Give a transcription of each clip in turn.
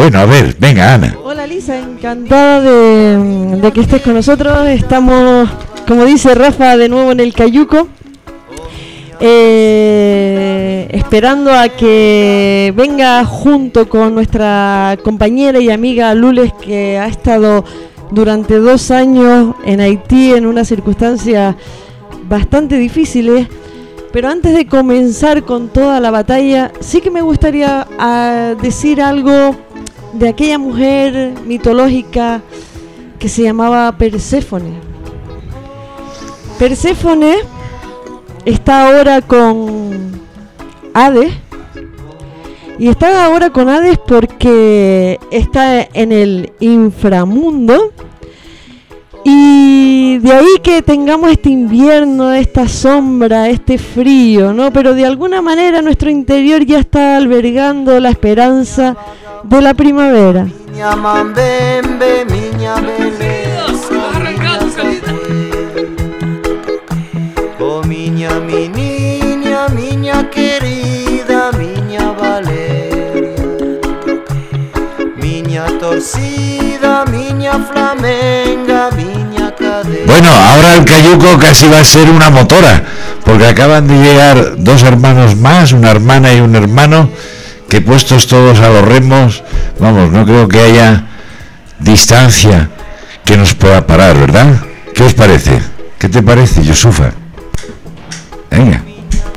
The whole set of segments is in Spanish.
Bueno, a ver, venga, Ana. Hola Lisa, encantada de, que estés con nosotros. Estamos, como dice Rafa, de nuevo en el Cayuco. Eh, esperando a que venga junto con nuestra compañera y amiga Lules que ha estado durante dos años en Haití en unas circunstancias bastante difíciles. Pero antes de comenzar con toda la batalla, sí que me gustaría ah, decir algo de aquella mujer mitológica que se llamaba Perséfone. Perséfone está ahora con Hades. Y está ahora con Hades porque está en el inframundo. Y de ahí que tengamos este invierno, esta sombra, este frío, ¿no? Pero de alguna manera nuestro interior ya está albergando la esperanza de la primavera. Oh miña, mi niña, miña querida, miña Valeria Miña torcida, miña flamenga, Bueno, ahora el cayuco casi va a ser una motora, porque acaban de llegar dos hermanos más, una hermana y un hermano, que puestos todos a los remos, vamos, no creo que haya distancia que nos pueda parar, ¿verdad? ¿Qué os parece? ¿Qué te parece, Yusufa? Venga,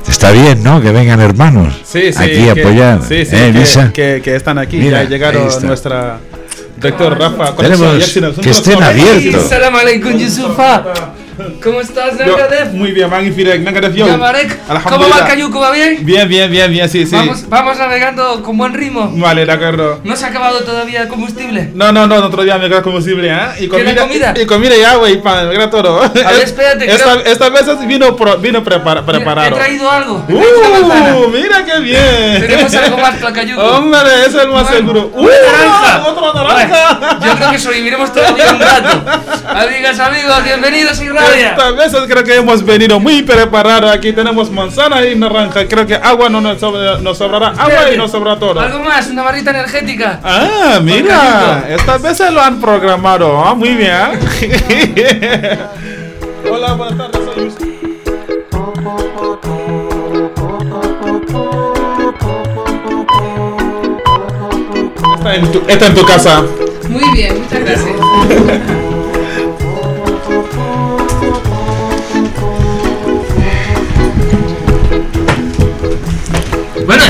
está bien, ¿no? Que vengan hermanos Sí, sí, aquí a apoyar. Sí, sí, ¿Eh, que, Lisa? que- que están aquí. Mira, ya llegaron nuestra doctor Rafa. Tenemos que estén abiertos. Salam alaikum Yusufa. ¿Cómo estás, Nagadef? Muy bien, magnífico. Nagadef, yo. Yamarek, ¿cómo va cayuco? ¿Va bien? Bien, bien, bien, bien, sí, sí. Vamos, vamos navegando con buen ritmo. Vale, de acuerdo. ¿No se ha acabado todavía el combustible? No, no, no, otro día me queda combustible, ¿eh? Y ¿Queda comida? Y, comida y agua y pan, me queda todo. A ver, espérate, Esta, creo- esta vez vino, pro- vino prepara- preparado. He traído algo. ¡Uh! ¡Mira qué bien! Tenemos algo más para cayuco. Hombre, ese es el más Bueno, seguro. una naranja. ¡Otra naranja! Bueno, yo creo que sobreviviremos todavía un rato. Amigas, amigos, bienvenidos a Irradia. Esta vez creo que hemos venido muy preparados. Aquí tenemos manzana y naranja. Creo que agua no nos, sobra- nos sobrará. Agua y nos sobra todo. Algo más, una barrita energética. Ah, mira. Esta vez se lo han programado. Ah, muy bien. Hola, buenas tardes. Soy Yusuf. Está en tu, está en tu casa. Muy bien, muchas gracias.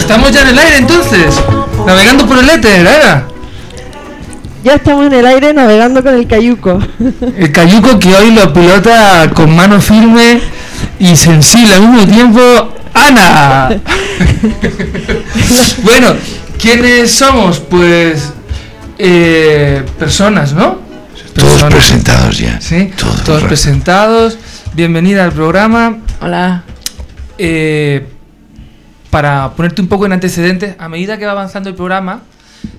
estamos ya en el aire entonces. Navegando por el éter, ¿eh? Ya estamos en el aire navegando con el cayuco. El cayuco que hoy lo pilota con mano firme y sensible al mismo tiempo, Ana. bueno, ¿quiénes somos? Pues eh, personas, ¿no? Todos presentados ya. Sí, Todos, todos presentados. Bienvenida al programa. Hola. Eh, para ponerte un poco en antecedentes, a medida que va avanzando el programa,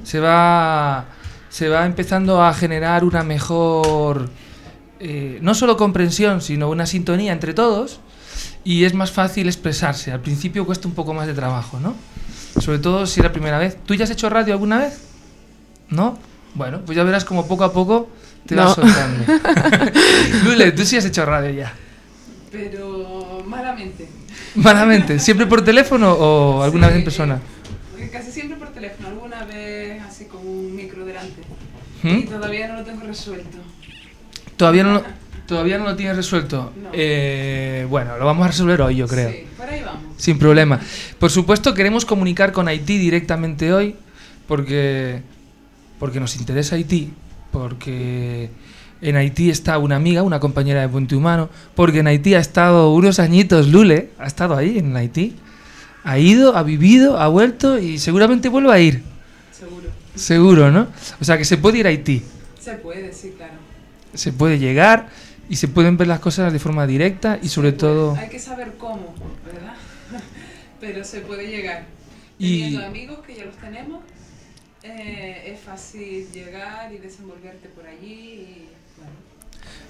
se va, se va empezando a generar una mejor, eh, no solo comprensión, sino una sintonía entre todos y es más fácil expresarse. Al principio cuesta un poco más de trabajo, ¿no? Sobre todo si es la primera vez. ¿Tú ya has hecho radio alguna vez? ¿No? Bueno, pues ya verás como poco a poco te vas No. soltando. Lule, tú sí has hecho radio ya. Pero malamente. Malamente, ¿siempre por teléfono o alguna vez en persona? Porque casi siempre por teléfono, alguna vez así con un micro delante. ¿Mm? Y todavía no lo tengo resuelto. Todavía no, lo- todavía no lo tienes resuelto. No. Eh, bueno, lo vamos a resolver hoy, yo creo. Sí, por ahí vamos. Sin problema. Por supuesto, queremos comunicar con Haití directamente hoy porque, porque nos interesa Haití, porque en Haití está una amiga, una compañera de Puente Humano, porque en Haití ha estado unos añitos Lule, ha estado ahí en Haití, ha ido, ha vivido, ha vuelto y seguramente vuelva a ir. Seguro. Seguro, ¿no? O sea que se puede ir a Haití, Se puede, sí, claro. se puede llegar y se pueden ver las cosas de forma directa y sobre todo... Hay que saber cómo, ¿verdad? Pero se puede llegar. Y- Teniendo amigos que ya los tenemos, eh, es fácil llegar y desenvolverte por allí. Y,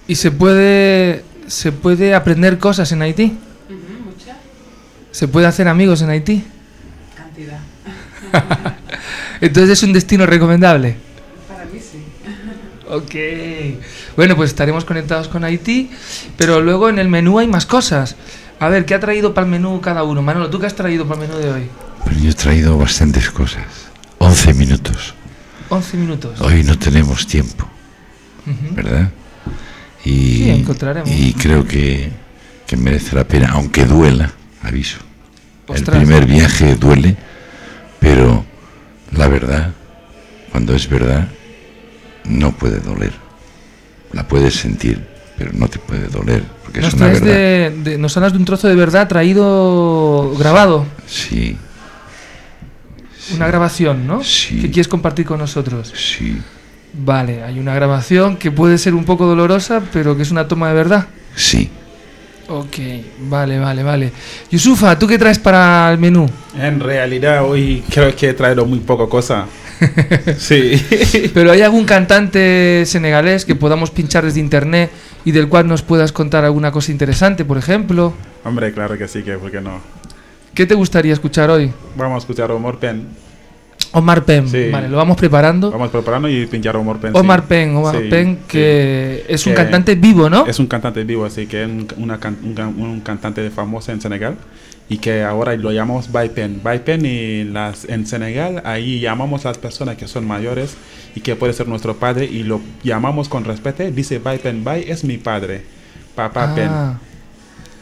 Y se puede, se puede aprender cosas en Haití. ujú, mucha Se puede hacer amigos en Haití. cantidad. Entonces es un destino recomendable. Para mí sí. Ok. Bueno, pues estaremos conectados con Haití, pero luego en el menú hay más cosas. A ver, ¿qué ha traído para el menú cada uno? Manolo, ¿tú qué has traído para el menú de hoy? Pero yo he traído bastantes cosas. 11 minutos. 11 minutos. Hoy no tenemos tiempo, Ujú. ¿verdad? Y, Sí, encontraremos. y creo que, que merece la pena, aunque duela, aviso. Ostras. El primer viaje duele, pero la verdad, cuando es verdad, no puede doler. La puedes sentir, pero no te puede doler, porque Nos, es una verdad. de, de- nos hablas de un trozo de verdad traído grabado, Sí, una grabación, ¿no? Sí. Que quieres compartir con nosotros. sí, Vale, hay una grabación que puede ser un poco dolorosa, pero que es una toma de verdad. sí. Ok, vale, vale, vale. Yusufa, ¿tú qué traes para el menú? En realidad hoy creo que he traído muy poco cosa. Sí. Pero ¿hay algún cantante senegalés que podamos pinchar desde internet y del cual nos puedas contar alguna cosa interesante, por ejemplo? Hombre, claro que sí, que por qué no. ¿Qué te gustaría escuchar hoy? Vamos a escuchar Omar Pen. Omar Penn. Sí. Vale, lo vamos preparando. Vamos preparando y pinchar Omar Pen. sí. Omar Penn, Omar Sí, Penn, sí. que es un Que cantante vivo, ¿no? Es un cantante vivo, así que es un, una un, un cantante famoso en Senegal y que ahora lo llamamos Baipen. Baipen y las, en Senegal ahí llamamos a las personas que son mayores y que puede ser nuestro padre y lo llamamos con respeto. Dice Baipen, Bai es mi padre, papá Pen.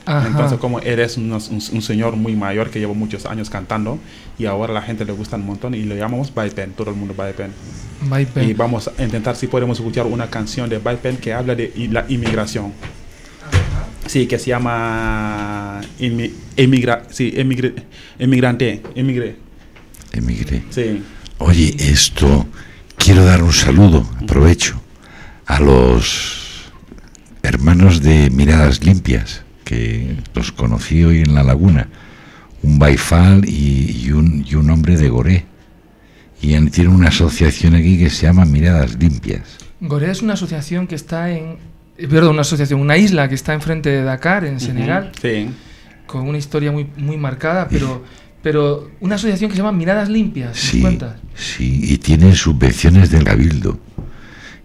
Ajá. Entonces como eres un, un- un señor muy mayor que lleva muchos años cantando y ahora a la gente le gusta un montón y lo llamamos Baipen, todo el mundo Penn. Y vamos a intentar si podemos escuchar una canción de Baipen que habla de la inmigración. Sí, que se llama inmi- emigra, sí, emigre, emigrante, emigre. Emigré. Sí. Oye, esto quiero dar un saludo, aprovecho, a los hermanos de Miradas Limpias, que los conocí hoy en la laguna, un baifal y, y un, y un hombre de Goré. Y han- tienen una asociación aquí que se llama Miradas Limpias. Gorea es una asociación que está en. eh, Perdón, una asociación, una isla que está enfrente de Dakar, en Senegal, Sí. con una historia muy, muy marcada, pero, pero una asociación que se llama Miradas Limpias. ¿nos Sí, cuentas? sí, y tienen subvenciones del Cabildo.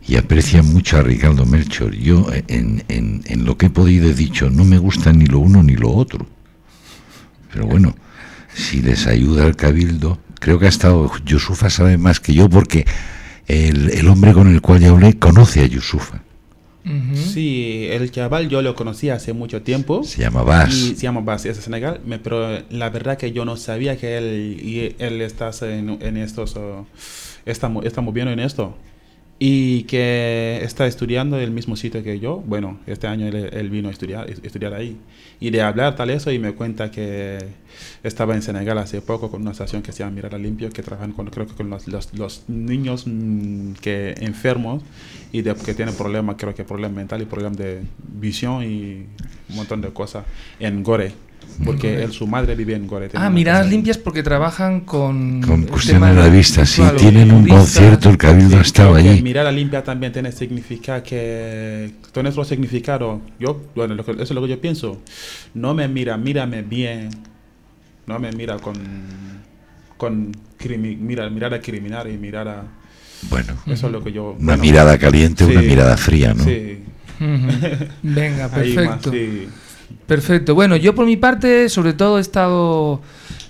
Y aprecian mucho a Ricardo Melchor. Yo, en, en- en lo que he podido, he dicho, no me gusta ni lo uno ni lo otro. Pero bueno, si les ayuda el Cabildo, creo que ha estado. Yusufa sabe más que yo, porque el, el hombre con el cual yo hablé conoce a Yusufa. Sí, el chaval yo lo conocí hace mucho tiempo. Se llama Bas. Y se llama Bas, es de Senegal, me- pero la verdad que yo no sabía que él, y él está en, en estos, uh, está, está moviendo en esto. Y que está estudiando en el mismo sitio que yo. Bueno, este año él, vino a estudiar, estudiar ahí. Y de hablar tal eso, y me cuenta que estaba en Senegal hace poco con una estación que se llama Mirada Limpio, que trabajan con, creo que con los, los, niños mm, que enfermos y que tienen problemas, creo que problemas mental y problemas de visión y un montón de cosas en Gore. Porque él, su madre vive en Gore. tiene Ah, una miradas limpias porque trabajan con. Con tema de la vista, sí, claro, tienen un concierto, el Cabildo ha Sí, estado allí. Mirada limpia también tiene significado que tiene otro significado. Yo, bueno, lo que- eso es lo que yo pienso. No me mira, mírame bien. No me mira con con crimi- mira, mirada criminal y mirada. Bueno, Eso es lo que yo. una bueno, mirada caliente, una sí, mirada fría, ¿no? Sí. Venga, Ahí más, perfecto. sí. Perfecto. Bueno, yo por mi parte, sobre todo, he estado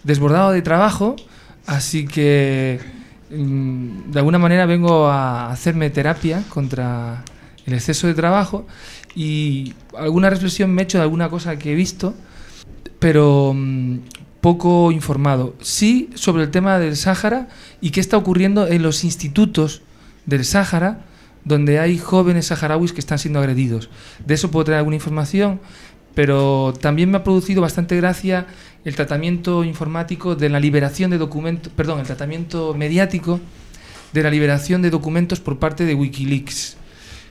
desbordado de trabajo, así que mm, de alguna manera vengo a hacerme terapia contra el exceso de trabajo y alguna reflexión me he hecho de alguna cosa que he visto, pero mm, poco informado. Sí sobre el tema del Sáhara y qué está ocurriendo en los institutos del Sáhara, donde hay jóvenes saharauis que están siendo agredidos. De eso puedo traer alguna información, pero también me ha producido bastante gracia el tratamiento informático de la liberación de documentos, perdón, el tratamiento mediático de la liberación de documentos por parte de Wikileaks.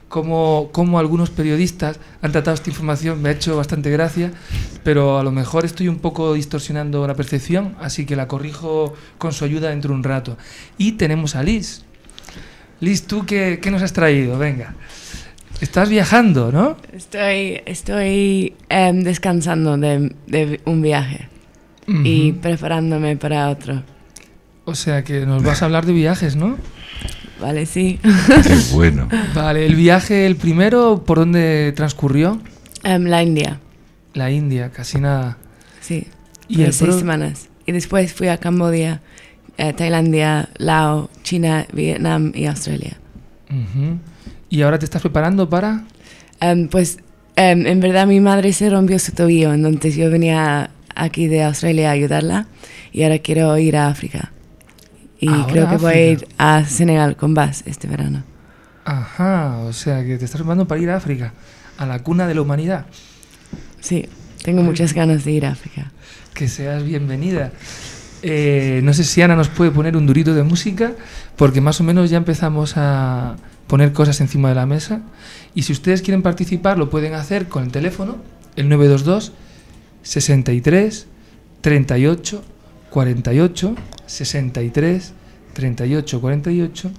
Como, como algunos periodistas han tratado esta información me ha hecho bastante gracia, pero a lo mejor estoy un poco distorsionando la percepción, así que la corrijo con su ayuda dentro de un rato. Y tenemos a Liz. Liz, ¿tú qué, qué nos has traído? Venga. Estás viajando, ¿no? Estoy, estoy em, descansando de, de un viaje y preparándome para otro. O sea que nos vas a hablar de viajes, ¿no? Vale, sí. Qué bueno. Vale, el viaje, el primero, ¿por dónde transcurrió? Em, la India, La India, casi nada. sí. Y el seis pro- semanas. Y después fui a Cambodia, eh, Tailandia, Laos, China, Vietnam y Australia. ¿Y ahora te estás preparando para...? Em, pues em, en verdad mi madre se rompió su tobillo, entonces yo venía aquí de Australia a ayudarla y ahora quiero ir a África. Y Ahora creo que voy a África. ir a Senegal con Bas este verano. Ajá, o sea que te estás preparando para ir a África, a la cuna de la humanidad. Sí, tengo muchas ganas de ir a África. Que seas bienvenida. Eh, no sé si Ana nos puede poner un durito de música, porque más o menos ya empezamos a poner cosas encima de la mesa. Y si ustedes quieren participar, lo pueden hacer con el teléfono, el 922 63 38 48 63 38 48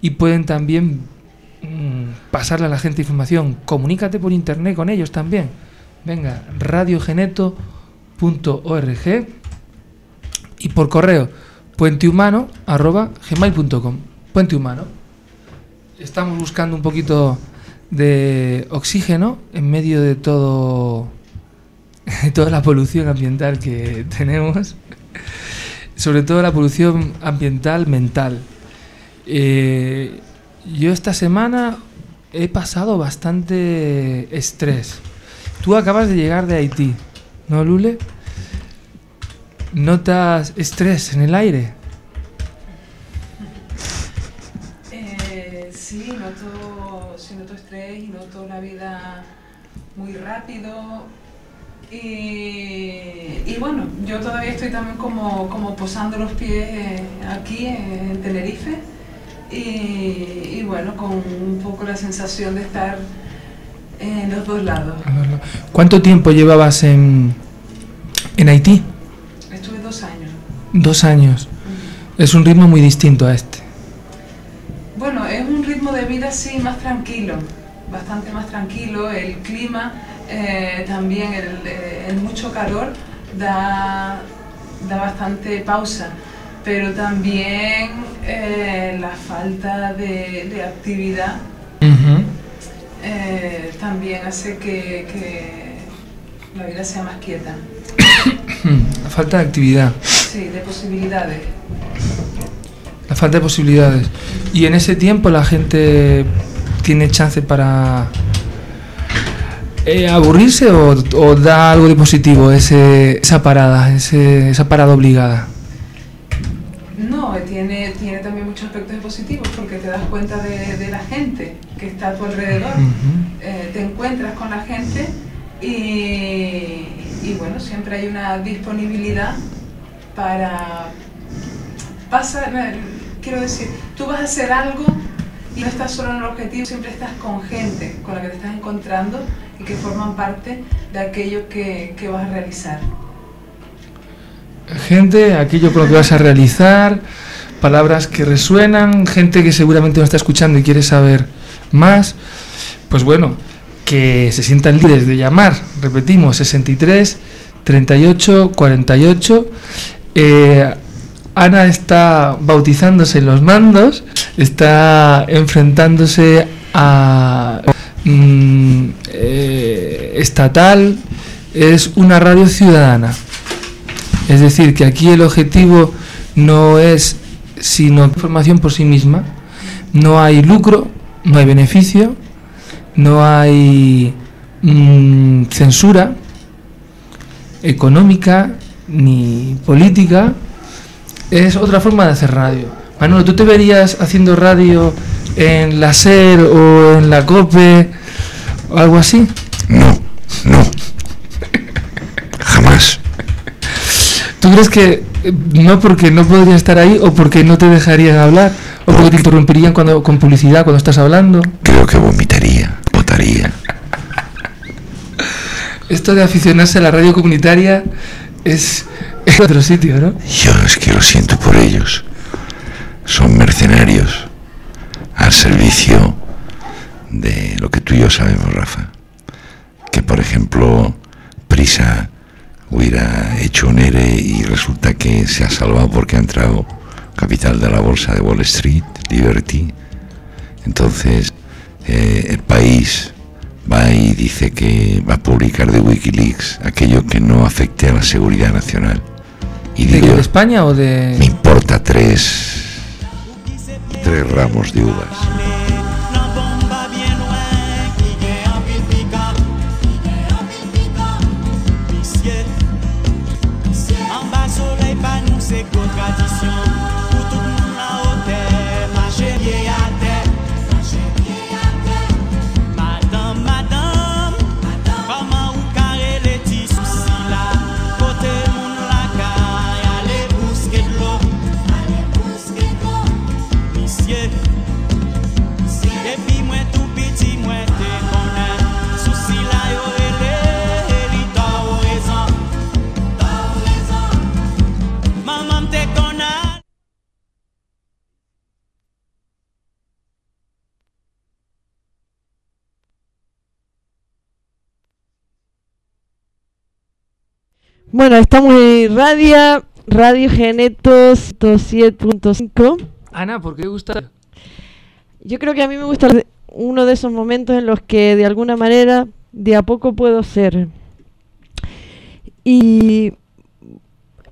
y pueden también mm, pasarle a la gente información. Comunícate por internet con ellos también. Venga, radiogeneto.org y por correo puentehumano@gmail.com. Puente Humano. Estamos buscando un poquito de oxígeno en medio de todo toda la polución ambiental que tenemos, sobre todo la polución ambiental mental. Eh, yo esta semana he pasado bastante estrés. Tú acabas de llegar de Haití, ¿no, Lule? ¿Notas estrés en el aire? Eh, sí, noto, sí, noto estrés y noto la vida muy rápido. Y, y bueno, yo todavía estoy también como, como posando los pies eh, aquí en Tenerife. Y, y bueno, con un poco la sensación de estar en los dos lados. ¿Cuánto tiempo llevabas en, en Haití? Dos años. Dos años. Es un ritmo muy distinto a este. Bueno, es un ritmo de vida sí más tranquilo, bastante más tranquilo. El clima eh, también, el, eh, el mucho calor da, da bastante pausa, pero también eh, la falta de, de actividad eh, también hace que, que la vida sea más quieta. La falta de actividad, Sí, de posibilidades. la falta de posibilidades. Y en ese tiempo la gente tiene chance para eh, aburrirse o, o da algo de positivo ese, esa parada, ese- esa parada obligada. No, tiene, tiene también muchos aspectos positivos porque te das cuenta de, de la gente que está a tu alrededor. Eh, te encuentras con la gente y, y bueno, siempre hay una disponibilidad para pasar, quiero decir, tú vas a hacer algo y no estás solo en el objetivo, siempre estás con gente con la que te estás encontrando y que forman parte de aquello que, que vas a realizar. Gente, aquello con lo que vas a realizar, palabras que resuenan, gente que seguramente nos está escuchando y quiere saber más. Pues bueno, que se sientan libres de llamar. Repetimos, 63 38 48. Eh, Ana está bautizándose en los mandos, está enfrentándose a mm, eh, estatal, es una radio ciudadana. Es decir, que aquí el objetivo no es sino información por sí misma. No hay lucro, no hay beneficio, no hay mm, censura económica ni política. Es otra forma de hacer radio. Manolo, ¿tú te verías haciendo radio en la SER o en la COPE o algo así? No, no. Jamás. ¿Tú crees que eh, no porque no podrías estar ahí o porque no te dejarían hablar o porque te interrumpirían cuando con publicidad cuando estás hablando? Creo Esto de aficionarse a la radio comunitaria es, es otro sitio, ¿no? Yo es que lo siento por ellos. Son mercenarios al servicio de lo que tú y yo sabemos, Rafa. Que por ejemplo, Prisa hubiera hecho un ERE y resulta que se ha salvado porque ha entrado capital de la bolsa de Wall Street, Liberty. Entonces, eh, el país va y dice que va a publicar de Wikileaks aquello que no afecte a la seguridad nacional. Y ¿De, digo, de España o de.? me importa tres, tres ramos de uvas. Bueno, estamos en Radio, Radio Genetos 107.5. Ana, ¿por qué te gusta? Yo creo que a mí me gusta uno de esos momentos en los que de alguna manera de a poco puedo ser. Y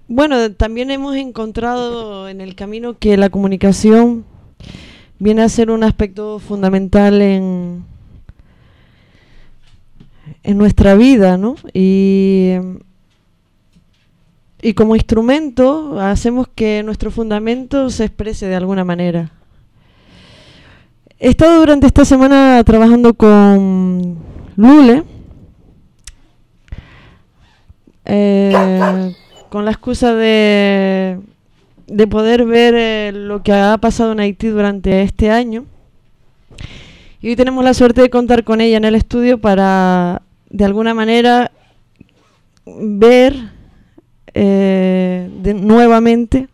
bueno, también hemos encontrado en el camino que la comunicación viene a ser un aspecto fundamental en, en nuestra vida, ¿no? Y, y como instrumento hacemos que nuestro fundamento se exprese de alguna manera. He estado durante esta semana trabajando con Lule, eh, con la excusa de, de poder ver eh, lo que ha pasado en Haití durante este año. Y hoy tenemos la suerte de contar con ella en el estudio para, de alguna manera, ver eh, de- nuevamente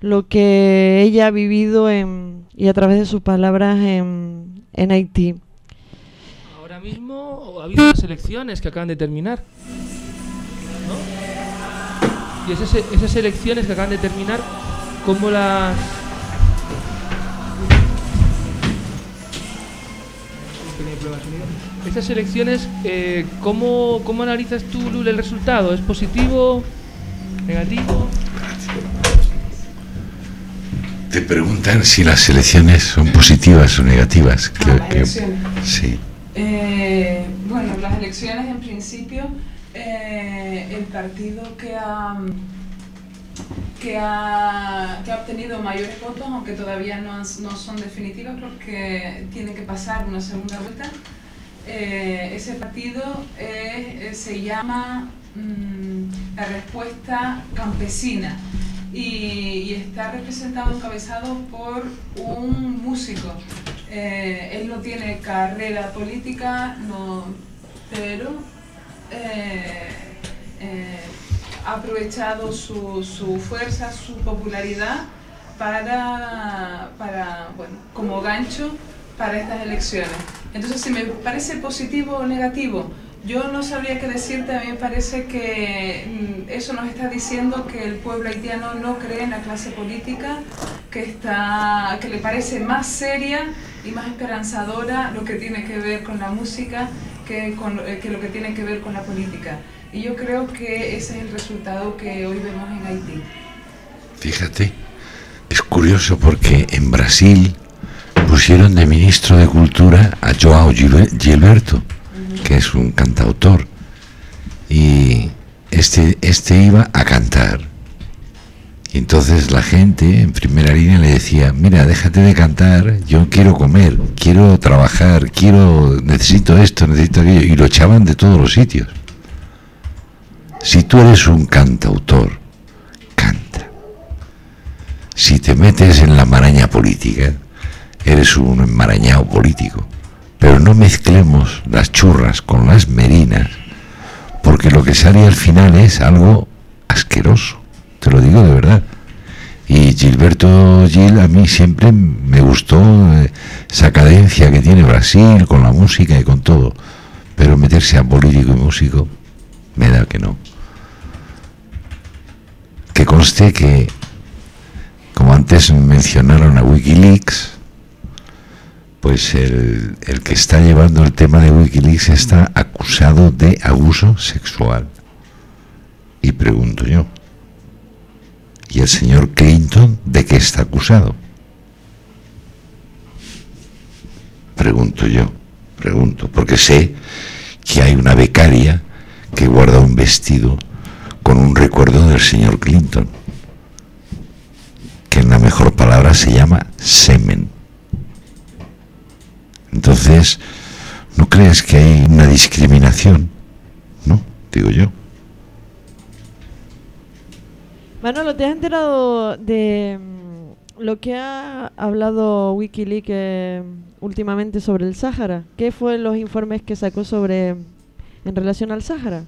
lo que ella ha vivido en, y a través de sus palabras en, en Haití. Ahora mismo ha habido unas elecciones que acaban de terminar. Y esas, esas elecciones que acaban de terminar, ¿cómo las. Esas elecciones, eh, ¿cómo, ¿cómo analizas tú, Lul, el resultado? ¿Es positivo? ¿Negativo? Te preguntan si las elecciones son positivas o negativas. Ah, Que- las que- elecciones. sí. Eh, bueno, las elecciones en principio, eh, el partido que ha, que, ha, que ha obtenido mayores votos, aunque todavía no, no son definitivas porque tiene que pasar una segunda vuelta, eh, ese partido eh, se llama mm, la respuesta campesina y, está representado, encabezado por un músico. Eh, él no tiene carrera política, no, pero ha aprovechado su, su fuerza, su popularidad para, para, bueno, como gancho para estas elecciones. Entonces, si me parece positivo o negativo, yo no sabría qué decirte, a mí me parece que mm, eso nos está diciendo que el pueblo haitiano no cree en la clase política, que, está, que le parece más seria y más esperanzadora lo que tiene que ver con la música que, con, eh, que lo que tiene que ver con la política. Y yo creo que ese es el resultado que hoy vemos en Haití. Fíjate, es curioso porque en Brasil pusieron de ministro de Cultura a Joao Gilbe- Gilberto, que es un cantautor, y este, este iba a cantar. Y entonces la gente en primera línea le decía, mira, déjate de cantar, yo quiero comer, quiero trabajar, quiero, necesito esto, necesito aquello, y lo echaban de todos los sitios. Si tú eres un cantautor, canta. Si te metes en la maraña política, eres un enmarañado político. Pero no mezclemos las churras con las merinas, porque lo que sale al final es algo asqueroso. Te lo digo de verdad. Y Gilberto Gil a mí siempre me gustó eh, esa cadencia que tiene Brasil con la música y con todo. Pero meterse a político y músico, me da que no. Que conste que como antes mencionaron a Wikileaks, pues el, el que está llevando el tema de Wikileaks está acusado de abuso sexual. Y pregunto yo, ¿y el señor Clinton de qué está acusado? Pregunto yo, pregunto, porque sé que hay una becaria que guarda un vestido con un recuerdo del señor Clinton, que en la mejor palabra se llama semen. Entonces, ¿no crees que hay una discriminación? ¿No? Digo yo. Manolo, ¿te has enterado de mm, lo que ha hablado Wikileaks eh, últimamente sobre el Sáhara? ¿Qué fue los informes que sacó sobre en relación al Sáhara?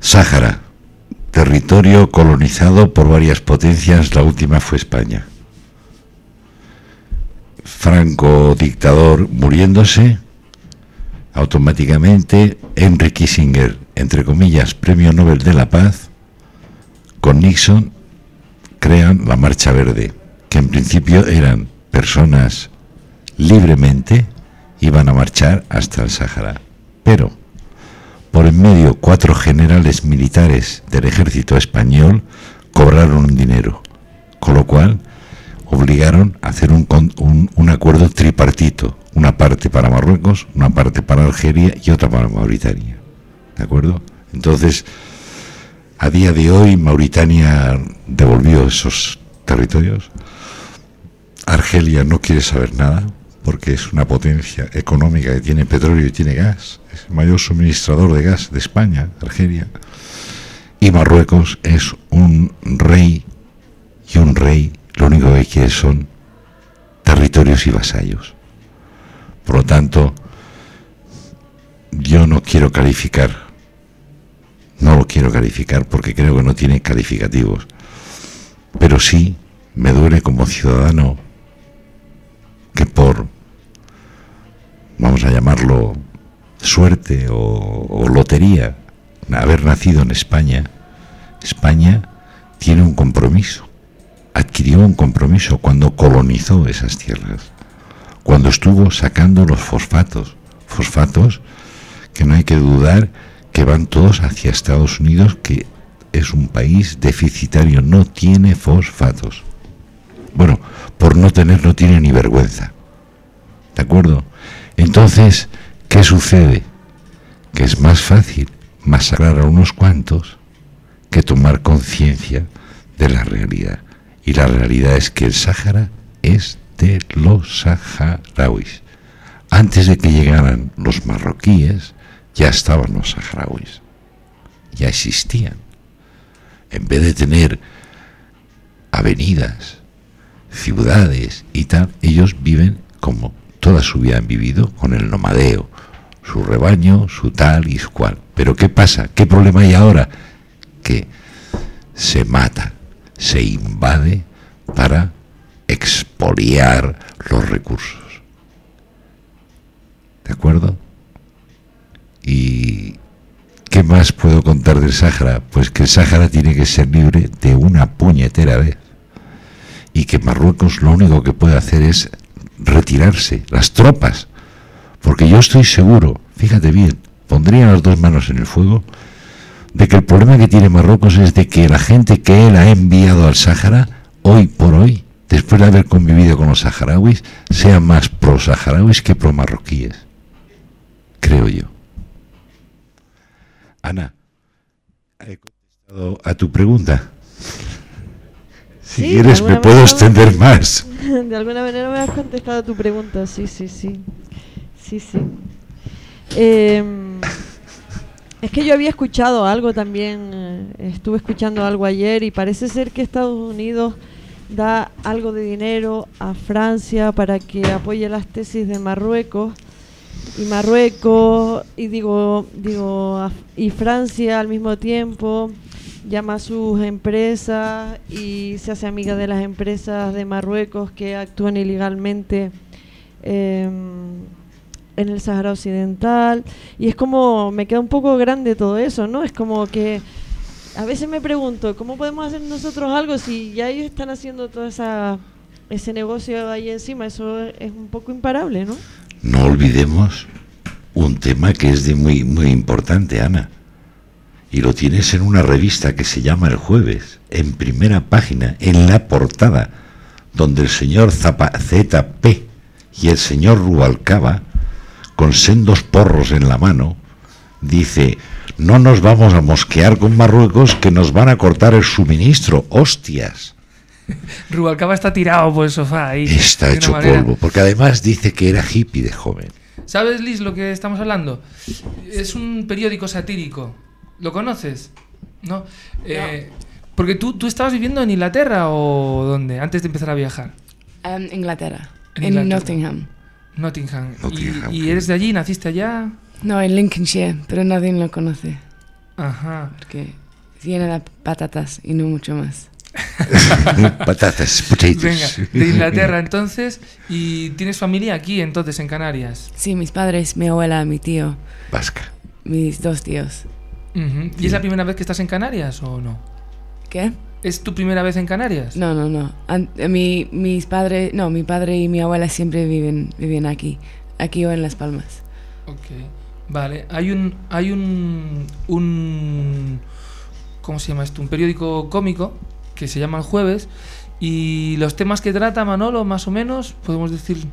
Sáhara, territorio colonizado por varias potencias, la última fue España. Franco dictador muriéndose, automáticamente Henry Kissinger, entre comillas, Premio Nobel de la Paz, con Nixon crean la Marcha Verde, que en principio eran personas libremente iban a marchar hasta el Sáhara. Pero por en medio cuatro generales militares del ejército español cobraron un dinero, con lo cual obligaron a hacer un, un- acuerdo tripartito, una parte para Marruecos, una parte para Argelia y otra para Mauritania. ¿De acuerdo? Entonces, a día de hoy Mauritania devolvió esos territorios. Argelia no quiere saber nada porque es una potencia económica que tiene petróleo y tiene gas. Es el mayor suministrador de gas de España, Argelia. Y Marruecos es un rey y un rey lo único que quiere son territorios y vasallos. Por lo tanto, yo no quiero calificar, no lo quiero calificar porque creo que no tiene calificativos, pero sí me duele como ciudadano que por, vamos a llamarlo, suerte o, o lotería, haber nacido en España, España tiene un compromiso, adquirió un compromiso cuando colonizó esas tierras, cuando estuvo sacando los fosfatos, fosfatos que no hay que dudar que van todos hacia Estados Unidos, que es un país deficitario, no tiene fosfatos. Bueno, por no tener no tiene ni vergüenza. ¿De acuerdo? Entonces, ¿qué sucede? Que es más fácil masacrar a unos cuantos que tomar conciencia de la realidad. Y la realidad es que el Sáhara es de los saharauis. Antes de que llegaran los marroquíes, ya estaban los saharauis. Ya existían. En vez de tener avenidas, ciudades y tal, ellos viven como toda su vida han vivido, con el nomadeo, su rebaño, su tal y su cual. Pero ¿qué pasa? ¿Qué problema hay ahora? Que se mata, se invade para expoliar los recursos. ¿De acuerdo? ¿Y qué más puedo contar del Sáhara? Pues que el Sáhara tiene que ser libre de una puñetera vez. Y que Marruecos lo único que puede hacer es retirarse, las tropas. Porque yo estoy seguro, fíjate bien, pondría las dos manos en el fuego, de que el problema que tiene Marruecos es de que la gente que él ha enviado al Sáhara, hoy por hoy, después de haber convivido con los saharauis, sean más pro-saharauis que pro-marroquíes. Creo yo. Ana, ¿he contestado a tu pregunta? Si Sí, quieres me puedo extender más. De alguna manera me has contestado tu pregunta, sí, sí, sí. Sí, sí. Em, es que yo había escuchado algo también, eh, estuve escuchando algo ayer y parece ser que Estados Unidos da algo de dinero a Francia para que apoye las tesis de Marruecos y Marruecos y digo digo y Francia al mismo tiempo llama a sus empresas y se hace amiga de las empresas de Marruecos que actúan ilegalmente em, en el Sahara Occidental y es como me queda un poco grande todo eso, ¿no? Es como que a veces me pregunto, ¿cómo podemos hacer nosotros algo si ya ellos están haciendo todo esa, ese negocio ahí encima? Eso es un poco imparable, ¿no? No olvidemos un tema que es de muy, muy importante, Ana. Y lo tienes en una revista que se llama El Jueves, en primera página, en la portada, donde el señor Zapa- ZP y el señor Rubalcaba, con sendos porros en la mano, dice, no nos vamos a mosquear con Marruecos que nos van a cortar el suministro, hostias. Rubalcaba está tirado por el sofá ahí. Está hecho manera. polvo, porque además dice que era hippie de joven. ¿Sabes, Liz, lo que estamos hablando? Es un periódico satírico. ¿Lo conoces? ¿No? Eh, porque tú, tú estabas viviendo en Inglaterra o dónde, antes de empezar a viajar. Em, Inglaterra, En en, Inglaterra. Nottingham. Nottingham. Y- Nottingham, ¿Y, sí. eres de allí? ¿Naciste allá? No, en Lincolnshire, pero nadie lo conoce, Ajá. porque tiene de patatas y no mucho más. Patatas, potatoes. Venga, de Inglaterra entonces. ¿Y tienes familia aquí entonces en Canarias? Sí, mis padres, mi abuela, mi tío, Vasca. mis dos tíos. ¿Y es la primera vez que estás en Canarias o no? ¿Qué? ¿Es tu primera vez en Canarias? No, no, no. An- eh, mi, mis padres, no, mi padre y mi abuela siempre viven, viven aquí, aquí o en Las Palmas. Ok, vale. Hay un, hay un, un, ¿cómo se llama esto? Un periódico cómico que se llama El Jueves y los temas que trata Manolo, más o menos, podemos decir,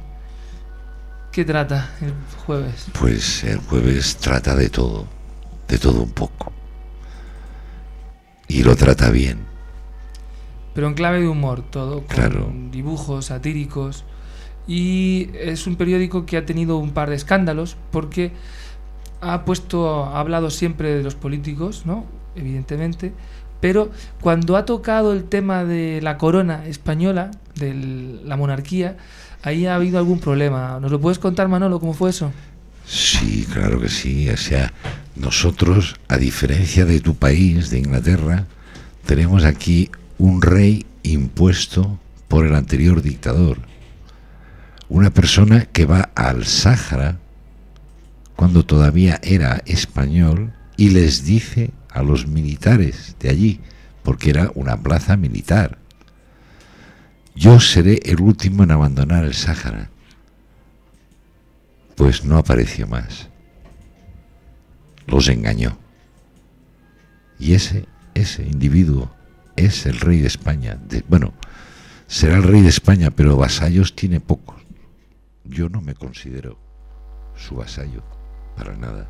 ¿qué trata el Jueves? Pues el jueves trata de todo, de todo un poco. Y lo trata bien. Pero en clave de humor, todo, con Claro. dibujos satíricos. Y es un periódico que ha tenido un par de escándalos porque ha puesto, ha hablado siempre de los políticos, ¿no? Evidentemente. Pero cuando ha tocado el tema de la corona española, de la monarquía, ahí ha habido algún problema. ¿Nos lo puedes contar, Manolo, cómo fue eso? Sí, claro que sí. O sea, nosotros, a diferencia de tu país, de Inglaterra, tenemos aquí un rey impuesto por el anterior dictador. Una persona que va al Sáhara cuando todavía era español y les dice a los militares de allí, porque era una plaza militar, yo seré el último en abandonar el Sáhara pues no apareció más. Los engañó. Y ese, ese individuo es el rey de España. De- bueno, será el rey de España, pero vasallos tiene pocos. Yo no me considero su vasallo, para nada.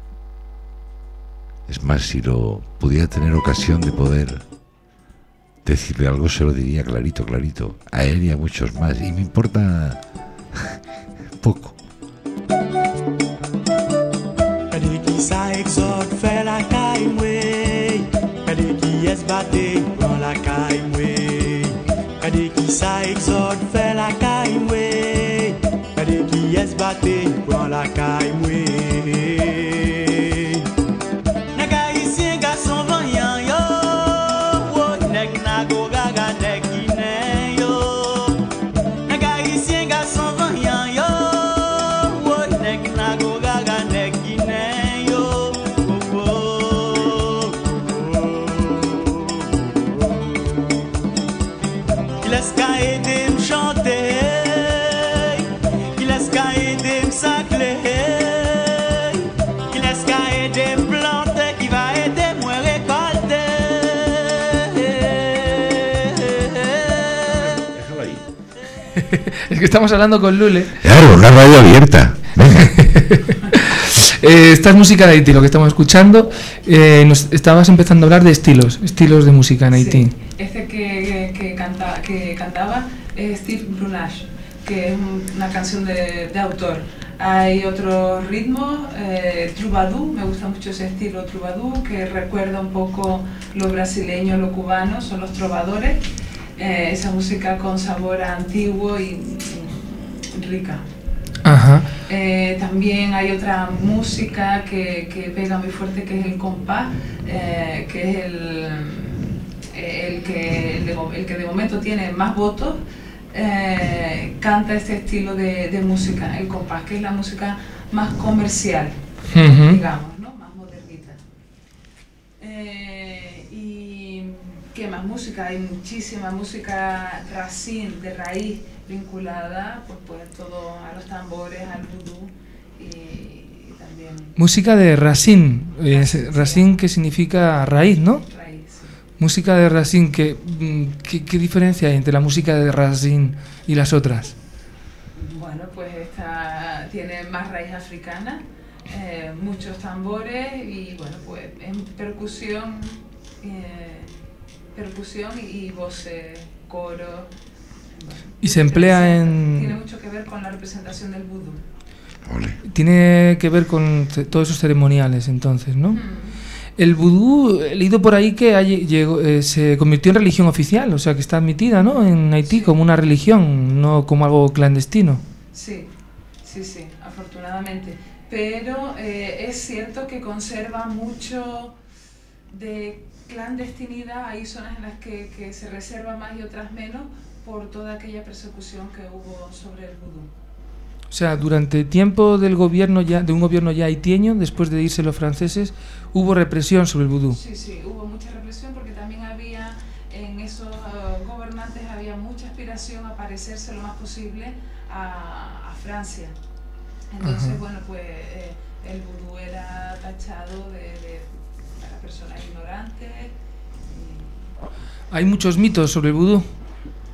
Es más, si lo pudiera tener ocasión de poder decirle algo, se lo diría clarito, clarito. A él y a muchos más. Y me importa poco. Es bate sa exot fè la kay mwe Kade ki es bate pran la kay mwe que estamos hablando con Lule. Claro, una radio abierta. Venga. Eh, esta es música de Haití, lo que estamos escuchando. Eh, nos estabas empezando a hablar de estilos, estilos de música en Haití. Sí, Este que, que, canta, que cantaba es Steve Brunash, que es un- una canción de, de autor. Hay otros ritmos, eh, troubadour, me gusta mucho ese estilo troubadour, que recuerda un poco lo brasileño, lo cubano, son los trovadores. Eh, esa música con sabor antiguo y rica. Ajá. Eh, también hay otra música que, que pega muy fuerte que es el compás, eh, que es el, el, que, el, de, el que de momento tiene más votos, eh, canta este estilo de, de música, el compás, que es la música más comercial, digamos, ¿no? más modernita. Eh, y ¿Qué más música? Hay muchísima música racín, de raíz, vinculada pues, pues todo a los tambores, al vudú y, y también Música de Racine, eh, Racine que significa raíz, ¿no? raíz. sí. Música de Racine, mm, ¿qué, qué diferencia hay entre la música de Racine y las otras? Bueno, pues esta tiene más raíz africana, eh, muchos tambores y bueno, pues en percusión, eh, percusión y voces, coro. Y se emplea Tiene en... mucho que ver con la representación del vudú. Ole. Tiene que ver con todos esos ceremoniales, entonces, ¿no? Mm. El vudú, he leído por ahí que hay- llegó- eh, se convirtió en religión oficial, o sea, que está admitida, ¿no? En Haití Sí. como una religión, no como algo clandestino. Sí, sí, sí, afortunadamente. Pero eh, es cierto que conserva mucho de clandestinidad. Hay zonas en las que, que se reserva más y otras menos por toda aquella persecución que hubo sobre el vudú. O sea, durante tiempo del gobierno ya, de un gobierno ya haitieño, después de irse los franceses, hubo represión sobre el vudú. Sí, sí, hubo mucha represión porque también había en esos eh, gobernantes había mucha aspiración a parecerse lo más posible a, a Francia. Entonces, Ajá. bueno, pues eh, el vudú era tachado de, de para personas ignorantes. y- Hay muchos mitos sobre el vudú.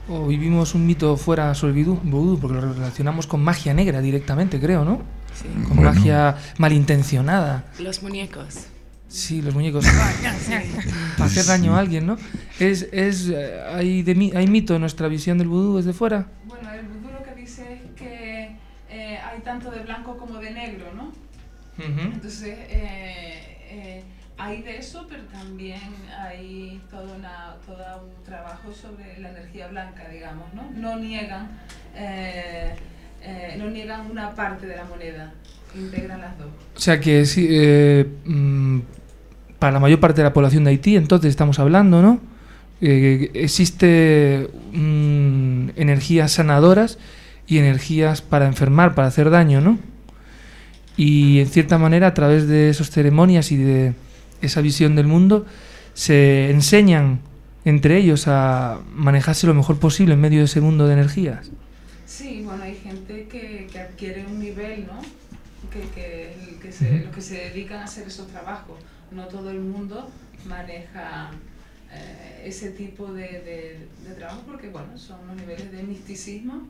O vivimos un mito fuera sobre el vudú, vudú, porque lo relacionamos con magia negra directamente, creo, ¿no? Sí. Con Bueno. magia malintencionada. Los muñecos. Sí, los muñecos. Para hacer daño a alguien, ¿no? Es, es, eh, hay, de, hay mito en nuestra visión del vudú desde fuera. Bueno, el vudú lo que dice es que eh, hay tanto de blanco como de negro, ¿no? Entonces, eh, eh, hay de eso, pero también hay todo, una, un trabajo sobre la energía blanca, digamos, ¿no? No niegan, eh, eh, no niegan una parte de la moneda, integran las dos. O sea que eh, mm, para la mayor parte de la población de Haití, entonces estamos hablando, ¿no? Existe mm, energías sanadoras y energías para enfermar, para hacer daño, ¿no? Y en cierta manera, a través de esas ceremonias y de esa visión del mundo, se enseñan entre ellos a manejarse lo mejor posible en medio de ese mundo de energías. Sí, bueno, hay gente que, que adquiere un nivel, ¿no? Que, que, que se, los que se dedican a hacer esos trabajos. No todo el mundo maneja eh, ese tipo de, de, de trabajo porque, bueno, son los niveles de misticismo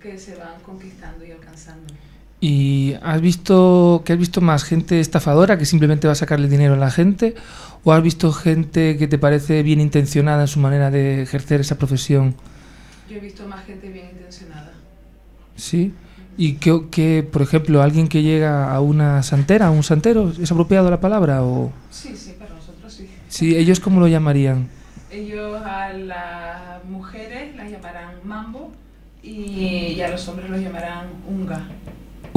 que se van conquistando y alcanzando. ¿Y has visto que has visto más gente estafadora que simplemente va a sacarle dinero a la gente? ¿O has visto gente que te parece bien intencionada en su manera de ejercer esa profesión? Yo he visto más gente bien intencionada. ¿Sí? ¿Y que, que, por ejemplo, alguien que llega a una santera, a un santero, ¿es apropiado la palabra? ¿O Sí, sí, para nosotros sí. sí, ellos cómo lo llamarían? Ellos a las mujeres las llamarán mambo y, y a los hombres los llamarán unga.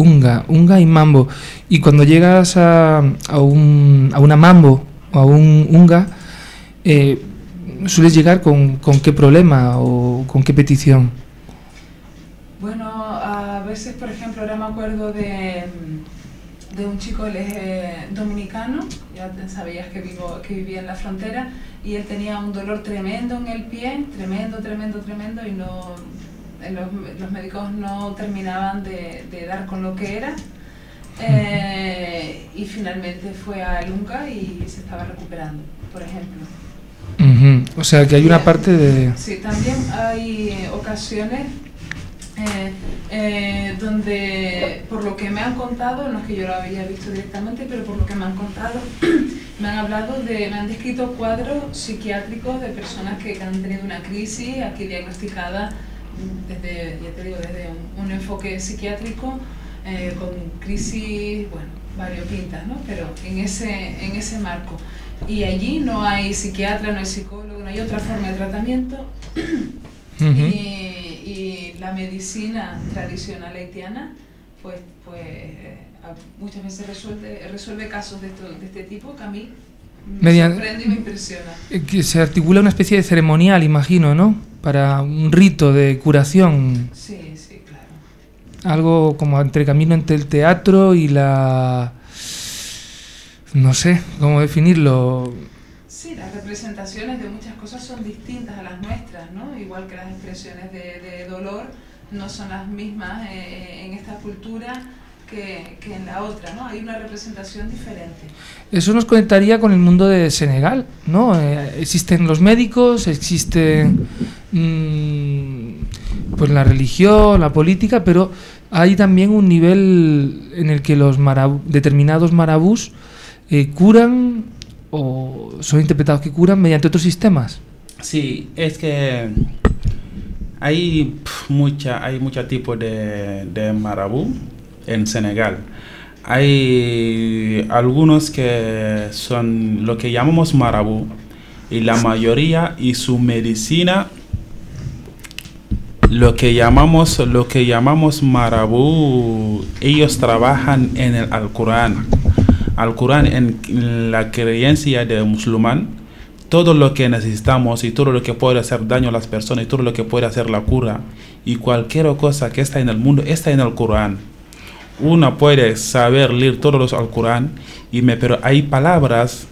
Unga, unga y mambo. Y cuando llegas a, a, un, a una mambo o a un unga, eh, ¿sueles llegar con, con qué problema o con qué petición? Bueno, a veces, por ejemplo, ahora me acuerdo de, de un chico, él es eh, dominicano, ya sabías que, vivo, que vivía en la frontera, y él tenía un dolor tremendo en el pie, tremendo, tremendo, tremendo, y no, los, los médicos no terminaban de, de dar con lo que era. Eh, y finalmente fue a Lunga y se estaba recuperando, por ejemplo. Ujú. O sea que hay una parte de... Sí, también hay eh, ocasiones eh, eh, donde, por lo que me han contado, no es que yo lo había visto directamente, pero por lo que me han contado, me han hablado de, me han descrito cuadros psiquiátricos de personas que han tenido una crisis aquí diagnosticada desde, ya te digo, desde un, un enfoque psiquiátrico eh, con crisis, bueno, variopintas, ¿no? Pero en ese, en ese marco. Y allí no hay psiquiatra, no hay psicólogo, no hay otra forma de tratamiento. Ujú. y, y la medicina tradicional haitiana, pues, pues eh, muchas veces resuelve, resuelve casos de, esto- de este tipo que a mí me Median- sorprende y me impresiona. Eh, que se articula una especie de ceremonial, imagino, ¿no? Para un rito de curación, Sí, sí, claro. algo como entre camino entre el teatro y la... No sé cómo definirlo. Sí, las representaciones de muchas cosas son distintas a las nuestras, ¿no? Igual que las expresiones de, de dolor no son las mismas eh, en esta cultura que, que en la otra, ¿no? Hay una representación diferente. Eso nos conectaría con el mundo de Senegal, ¿no? Eh, existen los médicos, existen mm, pues la religión, la política, pero hay también un nivel en el que los marab- determinados marabús eh, curan o son interpretados que curan mediante otros sistemas. Sí, es que hay mucha, hay muchos tipos de, de marabú en Senegal. Hay algunos que son lo que llamamos marabú y la mayoría y su medicina lo que llamamos lo que llamamos marabú ellos trabajan en el Alcorán Alcorán en la creencia del musulmán todo lo que necesitamos y todo lo que puede hacer daño a las personas y todo lo que puede hacer la cura y cualquier cosa que está en el mundo está en el Corán. Uno puede saber leer todos los al Corán, y me, pero hay palabras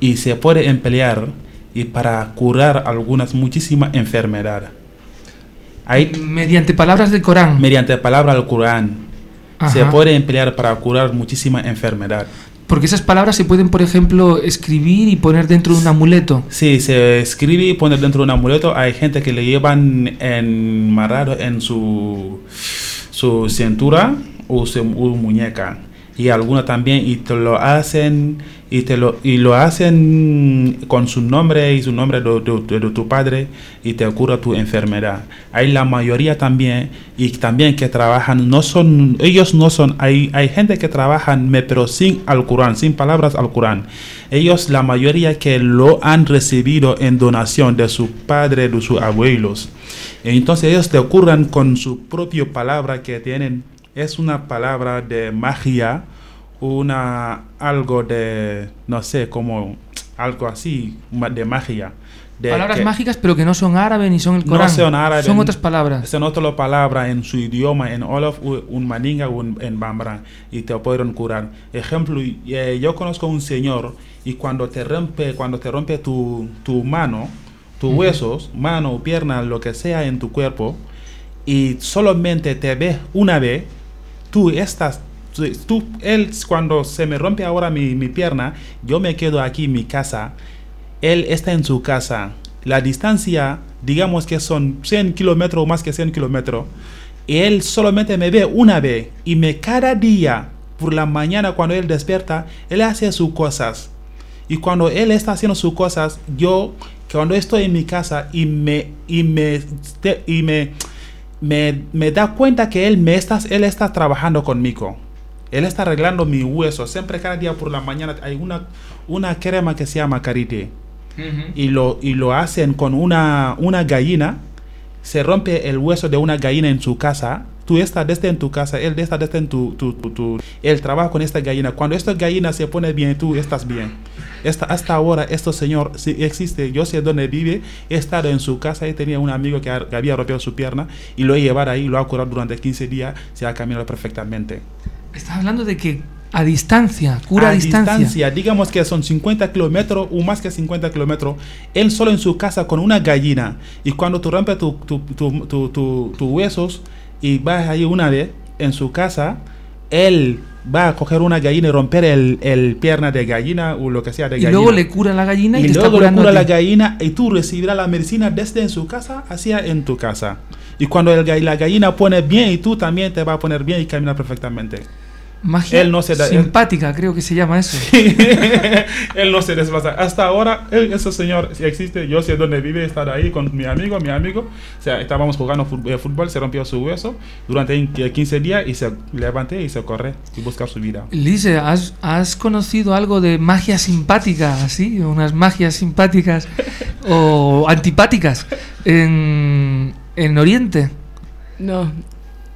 y se puede emplear y para curar algunas muchísimas enfermedades. Hay Mediante palabras del Corán. mediante palabra al Corán se puede emplear para curar muchísimas enfermedades. Porque esas palabras se pueden, por ejemplo, escribir y poner dentro de un amuleto. Sí, se escribe y pone dentro de un amuleto. Hay gente que le llevan enmarrado en su, su cintura o su muñeca. Y algunos también y te lo hacen y te lo y lo hacen con su nombre y su nombre de, de- de tu padre y te cura tu enfermedad. Hay la mayoría también y también que trabajan no son ellos no son hay hay gente que trabajan pero sin al Corán, sin palabras al Corán. Ellos la mayoría que lo han recibido en donación de su padre, de sus abuelos. Entonces ellos te curan con su propia palabra que tienen es una palabra de magia, una algo de no sé, como algo así de magia. De palabras que- mágicas, pero que no son árabe ni son el no Corán. son árabes. Son otras palabras. Son otras palabras en su idioma, en Olof, un Maninga o un- en Bambara, y te pueden curar. Ejemplo, eh, yo conozco un señor y cuando te rompe, cuando te rompe tu, tu mano, tus Ujú. huesos, mano, pierna, lo que sea en tu cuerpo, y solamente te ves una vez, tú estás, tú, él cuando se me rompe ahora mi, mi pierna, yo me quedo aquí en mi casa, él está en su casa, la distancia, digamos que son 100 kilómetros o más que 100 kilómetros, él solamente me ve una vez, y me cada día, por la mañana cuando él despierta, él hace sus cosas. Y cuando él está haciendo sus cosas, yo, cuando estoy en mi casa y me, y me, y me, me, me da cuenta que él, me está, él está trabajando conmigo. Él está arreglando mi hueso. Siempre cada día por la mañana hay una, una crema que se llama carite. Y lo, y lo hacen con una, una gallina. Se rompe el hueso de una gallina en su casa. Tú estás desde en tu casa, él está desde en tu, tu, tu, tu- Él trabaja con esta gallina. Cuando esta gallina se pone bien, tú estás bien. Esta, hasta ahora, este señor sí existe. Yo sé dónde vive. He estado en su casa y tenía un amigo que, ha- que había roto su pierna. Y lo he llevado ahí, lo ha curado durante 15 días. Se ha caminado perfectamente. Estás hablando de que a distancia, cura a, a distancia. digamos que son 50 kilómetros o más que 50 kilómetros, él solo en su casa con una gallina. Y cuando tú rompes tus tu, tu, tu, huesos y vas ahí una vez en su casa, él va a coger una gallina y romper el, el pierna de gallina o lo que sea de Y gallina. luego le cura la gallina y, y te está luego le cura la gallina y tú recibirás la medicina desde en su casa hacia en tu casa. Y cuando el, la gallina pone bien y tú también te va a poner bien y caminar perfectamente. Magia él no se da- él- simpática, creo que se llama eso. él no se desplaza. Hasta ahora, él- ese señor si existe. Yo sé dónde vive, estar ahí con mi amigo, mi amigo. O sea, estábamos jugando eh, fútbol, se rompió su hueso durante in- eh, 15 días y se levanté y se corre y buscar su vida. Lise, ¿has, has conocido algo de magia simpática, así? Unas magias simpáticas o antipáticas en, en Oriente, No, ¿no?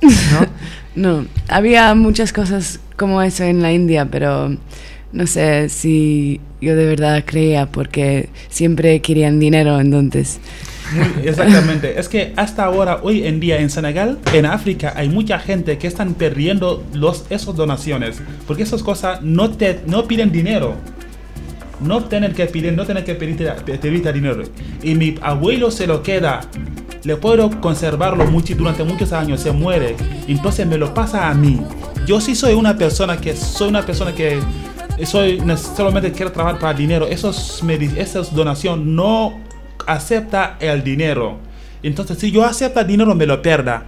no. Había muchas cosas como eso en la India, pero no sé si yo de verdad creía porque siempre querían dinero, entonces. Exactamente. es que hasta ahora, hoy en día en Senegal, en África, hay mucha gente que están perdiendo los, esas donaciones. Porque esas cosas no, te, no piden dinero. no tener que pedir, no tener que pedirte, pedirte dinero. Y mi abuelo se lo queda. Le puedo conservarlo mucho, durante muchos años, se muere. Entonces me lo pasa a mí. Yo sí soy una persona que soy una persona que soy solamente quiero trabajar para dinero. Esos esas donación no acepta el dinero. Entonces si yo acepto el dinero me lo pierda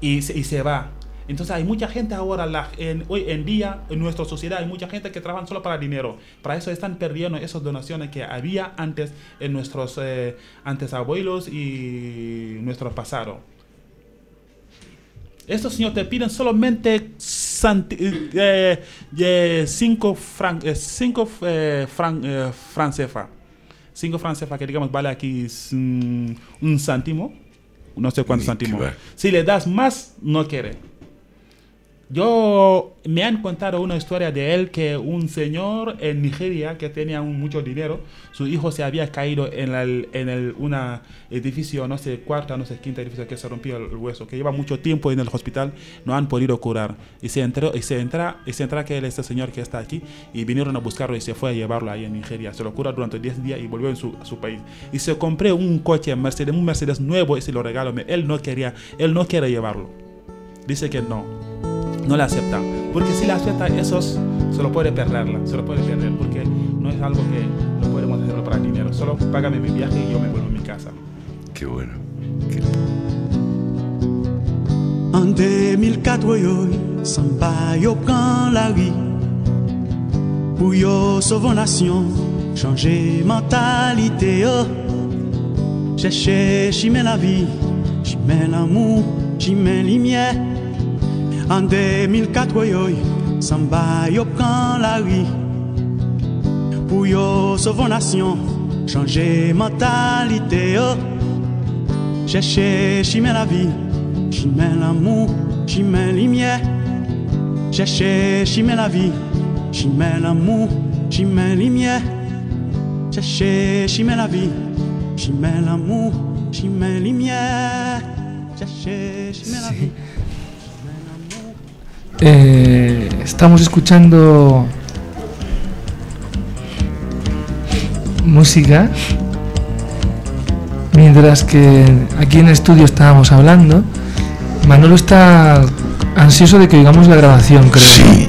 y y se va. Entonces hay mucha gente ahora, la- en, hoy en día, en nuestra sociedad, hay mucha gente que trabaja solo para dinero. Para eso están perdiendo esas donaciones que había antes en nuestros eh, antes abuelos y nuestro pasado. Estos señores te piden solamente 5 eh, eh, cinco fran, eh, cinco, eh, fran, eh, fran CFA. Cinco fran CFA que digamos vale aquí mm, un céntimo. No sé cuántos céntimos. Si le das más, no quiere. Yo me han contado una historia de él que un señor en Nigeria que tenía un- mucho dinero, su hijo se había caído en el, en el una edificio, no sé, cuarta, no sé, quinta edificio que se rompió el hueso, que lleva mucho tiempo en el hospital, no han podido curar. Y se entró, y se entra, y se entra que él, este señor que está aquí, y vinieron a buscarlo y se fue a llevarlo ahí en Nigeria. Se lo cura durante 10 días y volvió en su, a su país. Y se compró un coche Mercedes, un Mercedes nuevo y se lo regaló. Él no quería, él no quiere llevarlo. Dice que no no la acepta. Porque si la acepta, esos se lo puede perderla, se lo puede perder, porque no es algo que lo podemos hacerlo para dinero. Solo págame mi viaje y yo me vuelvo a mi casa. Qué bueno. En 2004 yo, Samba yo pran la ri Pou yo sauve nation, changer mentalité yo Chercher chimè la vie, chimè l'amour, chimè lumière En 2004 yo, Samba yo pran la ri Pou yo sauve nation, changer mentalité yo Chercher chimè la vie, chimè l'amour, chimè lumière. Chercher chimè la vie, chimè l'amour, chimè lumière. Chercher chimè la vie, chimè l'amour, chimè lumière. Chercher chimè la vie. Eh, estamos escuchando música mientras que aquí en el estudio estábamos hablando. Manolo está ansioso de que oigamos la grabación, creo. Sí,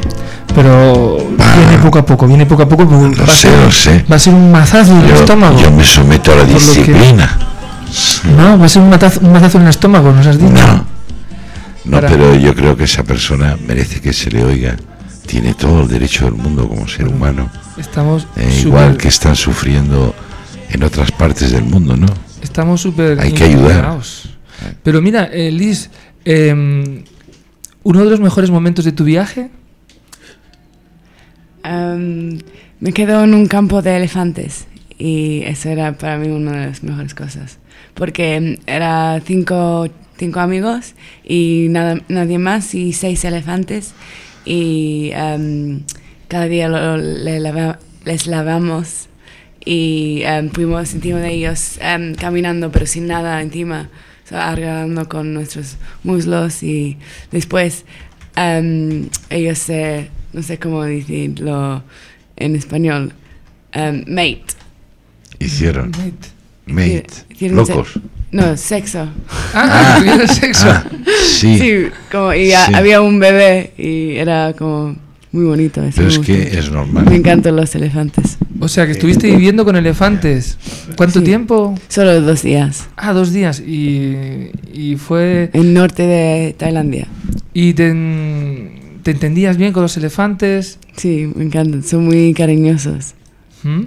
Pero viene poco a poco, viene poco a poco. lo va, a sé, ser, lo sé. va a ser un mazazo en el estómago. yo me someto a la que- disciplina. No, va a ser un mazazo, un mazazo en el estómago, nos has dicho. No, no, Para- pero yo creo que esa persona merece que se le oiga. Tiene todo el derecho del mundo como ser humano. Estamos Eh, súper- igual que están sufriendo en otras partes del mundo, ¿no? Estamos súper Hay que ayudar. Pero mira, eh, Liz, em, uno de los mejores momentos de tu viaje, Em, me quedo en un campo de elefantes y eso era para mí una de las mejores cosas. Porque era cinco, cinco amigos y nada, nadie más y seis elefantes y em, cada día lo- le lava- les lavamos y em, fuimos encima de ellos em, caminando pero sin nada encima, so, arreglando con nuestros muslos y después em, ellos se, no sé cómo decirlo en español, em, mate. Hicieron. Mate. Hicieron Locos. No, sexo. ah, tuvieron sexo. Ah, sí. Sí, como, y había un bebé y era como muy bonito. eso Pero es que es normal. Me encantan los elefantes. O sea, que estuviste viviendo con elefantes. ¿Cuánto Sí. tiempo? Solo dos días. Ah, dos días. Y, y fue... En norte de Tailandia. ¿Y te, te entendías bien con los elefantes? Sí, me encantan. Son muy cariñosos. ¿Mm?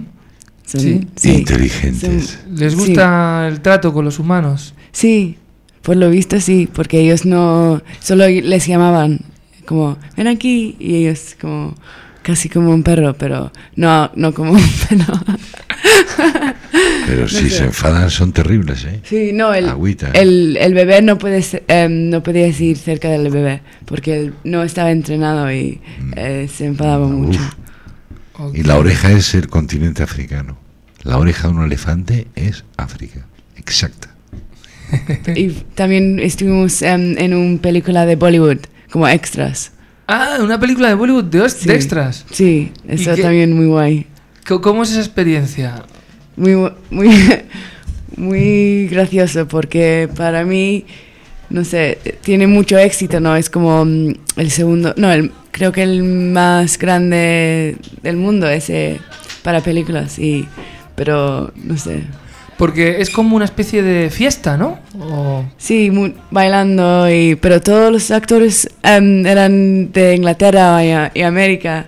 Son- Sí. sí. Inteligentes. ¿Les Sí. gusta el trato con los humanos? Sí, por lo visto sí, porque ellos no, solo les llamaban como, ven aquí, y ellos como, casi como un perro, pero no, no como un perro. Pero si se enfadan son terribles, ¿eh? Sí, no, el, Agüita. el, el bebé no, puede ser- em, no podía ir cerca del bebé, porque él no estaba entrenado y eh, se enfadaba mucho. Y la oreja es el continente africano. La oreja de un elefante es África. Exacta. Y también estuvimos em, en una película de Bollywood, como extras. Ah, una película de Bollywood de, de extras. Sí, eso también muy guay. ¿Cómo es esa experiencia? muy, muy, muy gracioso porque para mí, no sé, tiene mucho éxito, ¿no? Es como mm, el segundo, no, el, creo que el más grande del mundo ese para películas, y, pero no sé. Porque es como una especie de fiesta, ¿no? O- Sí, mu- bailando, y, pero todos los actores em, eran de Inglaterra y, y América,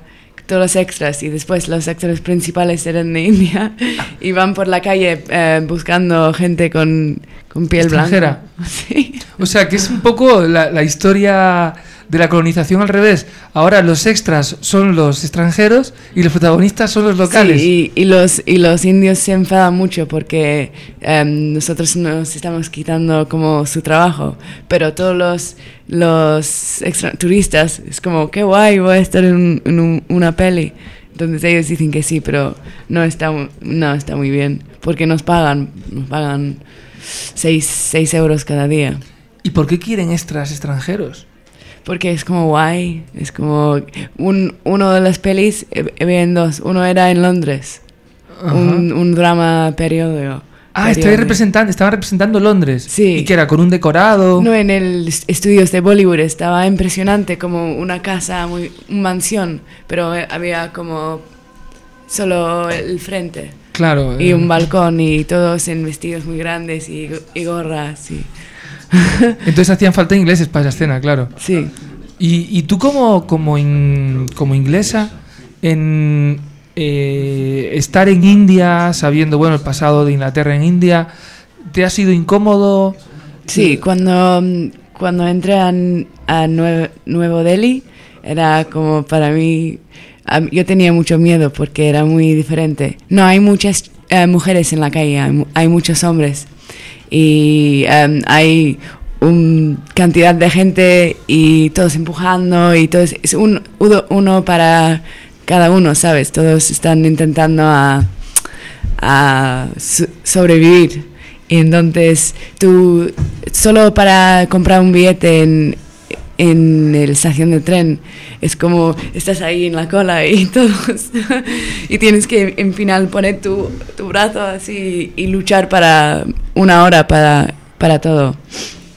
todos los extras, y después los actores principales eran de India, y van por la calle eh, buscando gente con, con piel Extranjera. blanca. Sí. O sea, que es un poco la, la historia de la colonización al revés. Ahora los extras son los extranjeros y los protagonistas son los locales. Sí, y, y los, y los indios se enfadan mucho porque em, nosotros nos estamos quitando como su trabajo, pero todos los, los extra- turistas es como, qué guay, voy a estar en, en un- una peli. Entonces ellos dicen que sí, pero no está, no está muy bien, porque nos pagan, nos pagan 6 euros cada día. ¿Y por qué quieren extras extranjeros? Porque es como guay, es como un, uno de las pelis, eh, había en dos, uno era en Londres, un, un drama periodo. Ah, estoy representando, estaba representando Londres. Sí. ¿Y que era? ¿Con un decorado? No, en el est- estudios de Bollywood estaba impresionante, como una casa, muy, una mansión, pero eh, había como solo el frente Claro. y eh, un balcón y todos en vestidos muy grandes y, y gorras y Entonces hacían falta ingleses para esa escena, claro. sí. Y, y tú como, como, in- como inglesa, en eh, estar en India, sabiendo bueno el pasado de Inglaterra en India, ¿te ha sido incómodo? Sí, cuando, cuando entré a, a Nue- Nuevo Delhi, era como para mí, yo tenía mucho miedo porque era muy diferente. No hay muchas eh, mujeres en la calle, hay muchos hombres y em, hay una cantidad de gente y todos empujando y todos, es un, uno, para cada uno, ¿sabes? Todos están intentando a, a so- sobrevivir. Y entonces tú, solo para comprar un billete en, en la estación de tren, es como estás ahí en la cola y todos. y tienes que en final poner tu, tu brazo así y luchar para una hora para, para todo.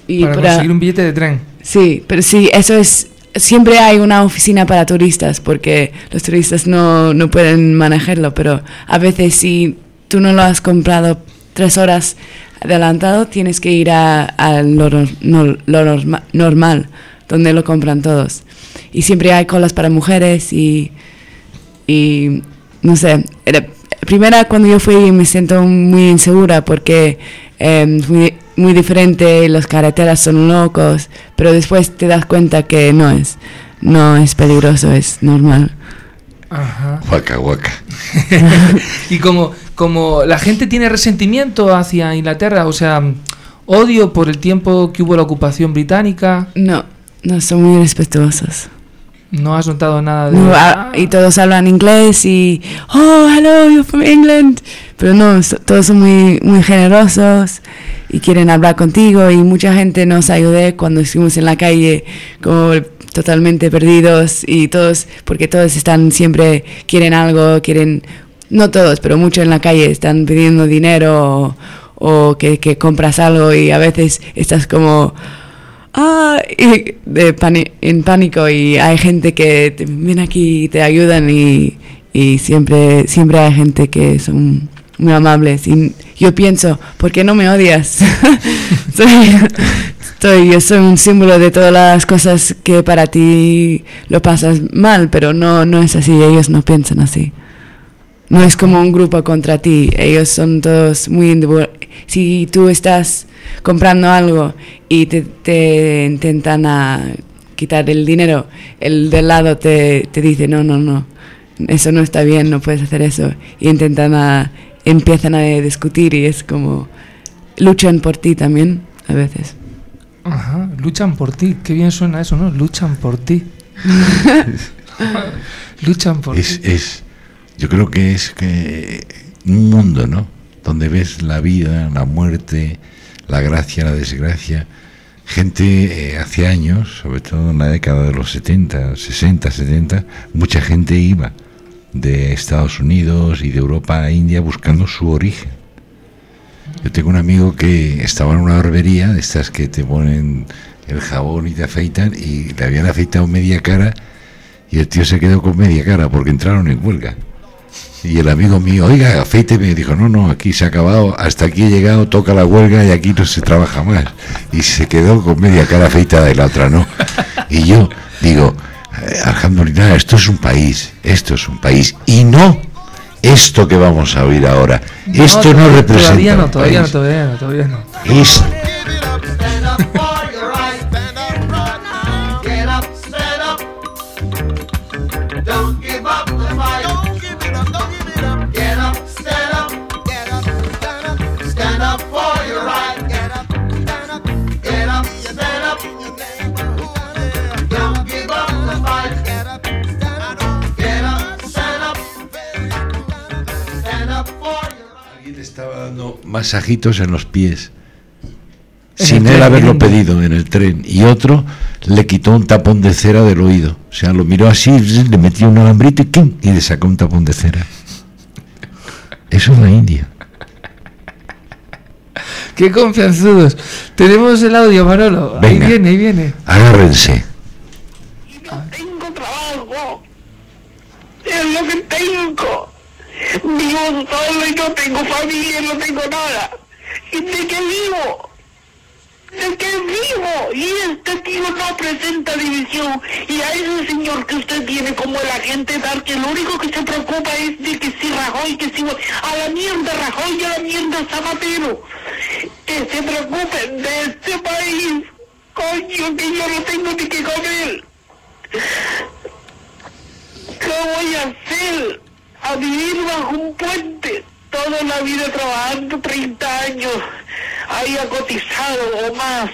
Y para conseguir un billete de tren. Sí, pero sí, eso es... Siempre hay una oficina para turistas porque los turistas no, no pueden manejarlo, pero a veces si tú no lo has comprado tres horas adelantado, tienes que ir a, a lo, no- lo norma- normal, donde lo compran todos. Y siempre hay colas para mujeres y, y no sé, era- primera cuando yo fui me siento muy insegura porque eh, es muy, muy diferente, las carreteras son locos, pero después te das cuenta que no es, no es peligroso, es normal. Ajá. Guaca, guaca. y como, como la gente tiene resentimiento hacia Inglaterra, o sea, odio por el tiempo que hubo la ocupación británica, No, no son muy respetuosos. no has notado nada de... No, ah, y todos hablan inglés y, oh, hello, you're from England. Pero no, so- todos son muy, muy generosos y quieren hablar contigo y mucha gente nos ayudó cuando estuvimos en la calle como totalmente perdidos y todos, porque todos están siempre, quieren algo, quieren, no todos, pero muchos en la calle están pidiendo dinero o, o que, que compras algo y a veces estás como, ah, de pani- en pánico y hay gente que te viene aquí y te ayudan y, siempre, siempre hay gente que son muy amables y yo pienso, ¿por qué no me odias? soy, soy- yo soy un símbolo de todas las cosas que para ti lo pasas mal, pero no, no es así, ellos no piensan así. No es como un grupo contra ti, ellos son todos muy. Si tú estás comprando algo y te, te intentan a quitar el dinero, el del lado te, te dice, no, no, no, eso no está bien, no puedes hacer eso. Y intentan a, empiezan a discutir y es como, luchan por ti también a veces. Ajá, luchan por ti, qué bien suena eso, ¿no? Luchan por ti. luchan por Es, ti. es, yo creo que es que un mundo, ¿no? Donde ves la vida, la muerte, la gracia, la desgracia. Gente eh, hace años, sobre todo en la década de los 70, 60, 70, mucha gente iba de Estados Unidos y de Europa a India buscando su origen. Yo tengo un amigo que estaba en una barbería, de estas que te ponen el jabón y te afeitan, y le habían afeitado media cara, y el tío se quedó con media cara porque entraron en huelga. Y el amigo mío, oiga, afeíteme, y dijo, no, no, aquí se ha acabado, hasta aquí he llegado, toca la huelga y aquí no se trabaja más. Y se quedó con media cara afeitada y la otra no. Y yo digo, eh, Alhamdulillah, esto es un país, esto es un país, y no esto que vamos a oír ahora. Esto no, representa. Todavía no, todavía no, todavía no, todavía no. Es- masajitos en los pies. En sin el él haberlo pedido en el tren. Y otro le quitó un tapón de cera del oído. O sea, lo miró así, le metió un alambrito y, ¡quim! y le sacó un tapón de cera. Eso es la India. Qué confianzudos. Tenemos el audio, Manolo. Ahí Venga. viene, ahí viene. Agárrense. no tengo trabajo. Es lo que tengo. Vivo solo y no tengo familia, no tengo nada. ¿Y de qué vivo? ¿De qué vivo? Y este tío no presenta división. Y a ese señor que usted tiene como el agente dar, que lo único que se preocupa es de que si Rajoy, que si... A la mierda Rajoy y a la mierda Zapatero. Que se preocupen de este país. Coño, que yo no tengo ni que comer. ¿Qué voy a hacer? A vivir bajo un puente. Toda la vida trabajando 30 años. Haya cotizado o más.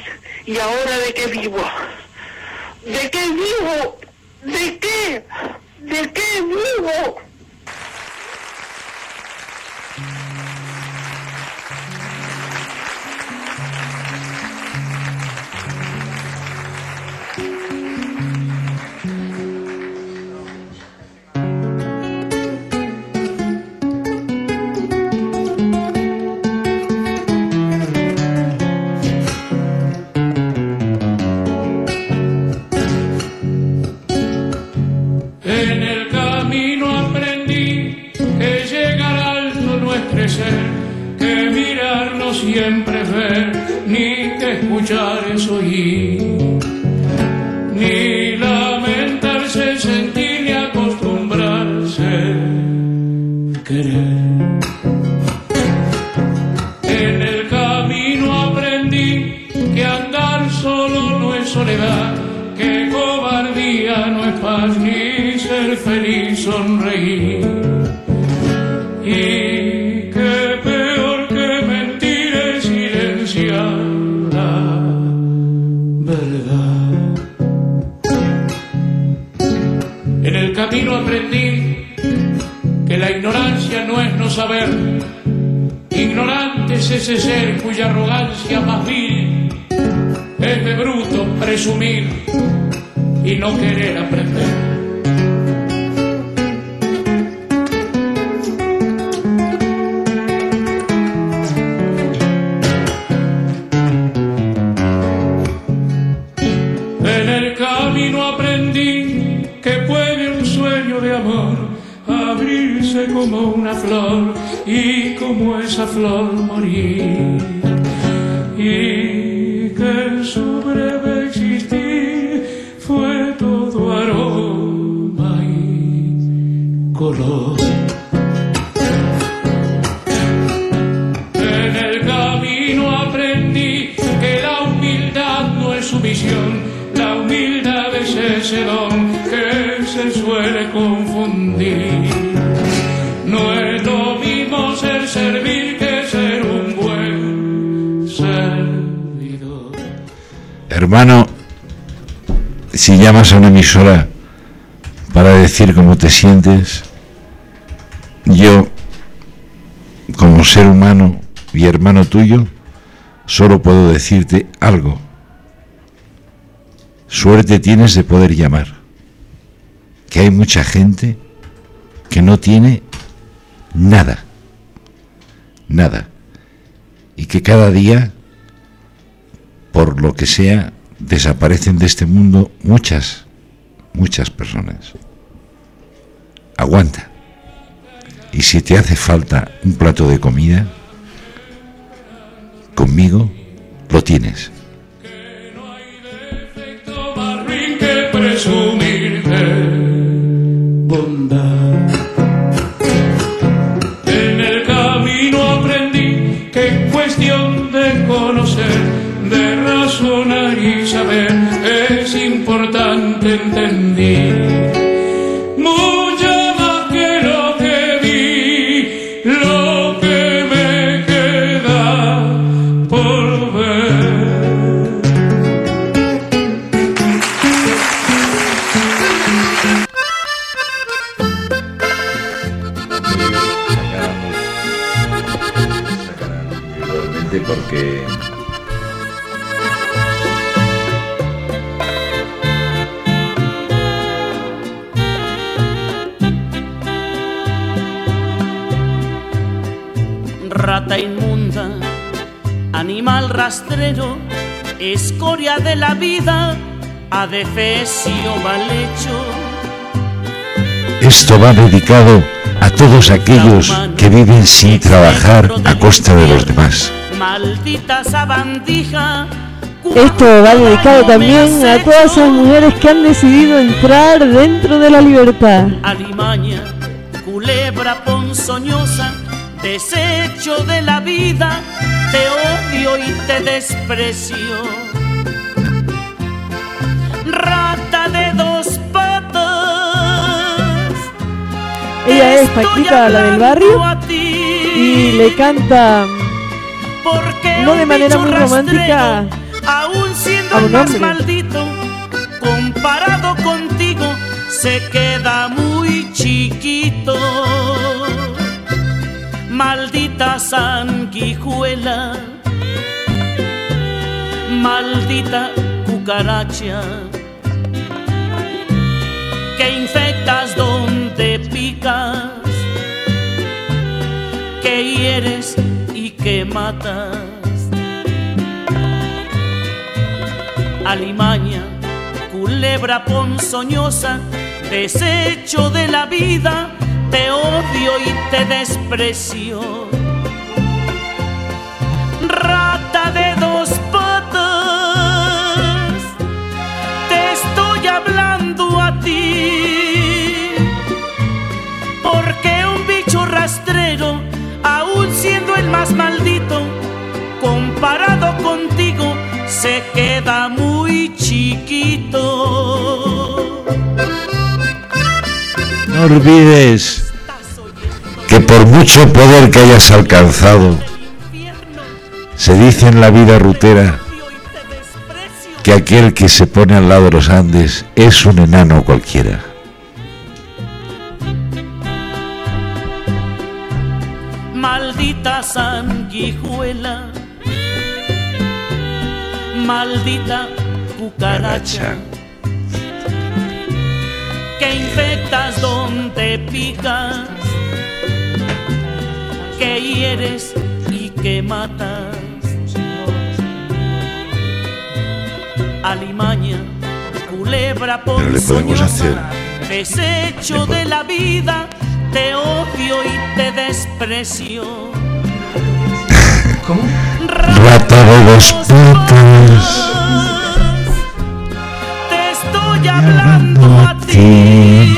¿Y ahora de qué vivo? ¿De qué vivo? ¿De qué? ¿De qué vivo? Michigan la ignorancia no es no saber, Ignorante es ese ser cuya arrogancia más vil es de bruto presumir y no querer aprender. Flor morir. Una emisora para decir cómo te sientes, yo, como ser humano y hermano tuyo, solo puedo decirte algo. Suerte tienes de poder llamar, que hay mucha gente que no tiene nada, nada, y que cada día, por lo que sea, desaparecen de este mundo muchas, muchas personas. Aguanta. Y si te hace falta un plato de comida, conmigo lo tienes. Rastrero, escoria de la vida, adefesio mal hecho. esto va dedicado a todos aquellos que viven sin trabajar a costa de los demás. Maldita sabandija, Esto va dedicado también a todas esas mujeres que han decidido entrar dentro de la libertad. alimaña, culebra ponzoñosa, desecho de la vida, odio y te desprecio. Rata de dos patas, Ella es Paquita, la del barrio, y le canta porque no de manera muy romántica aún siendo a un más hombre. maldito, comparado contigo, se queda muy chiquito. Maldita sanguijuela, maldita cucaracha, que infectas donde picas, que hieres y que matas. Alimaña, culebra ponzoñosa, desecho de la vida, te odio y te desprecio. Porque un bicho rastrero, aún siendo el más maldito, comparado contigo, se queda muy chiquito. No olvides que por mucho poder que hayas alcanzado, se dice en la vida rutera que aquel que se pone al lado de los Andes es un enano cualquiera. Maldita sanguijuela, maldita cucaracha, que infectas donde picas, que hieres y que matas. Alimaña, culebra Pero le podemos hacer ponzoñosa, desecho de la vida, te odio y te desprecio. ¿Cómo? Rata de dos patas, Te estoy hablando a ti.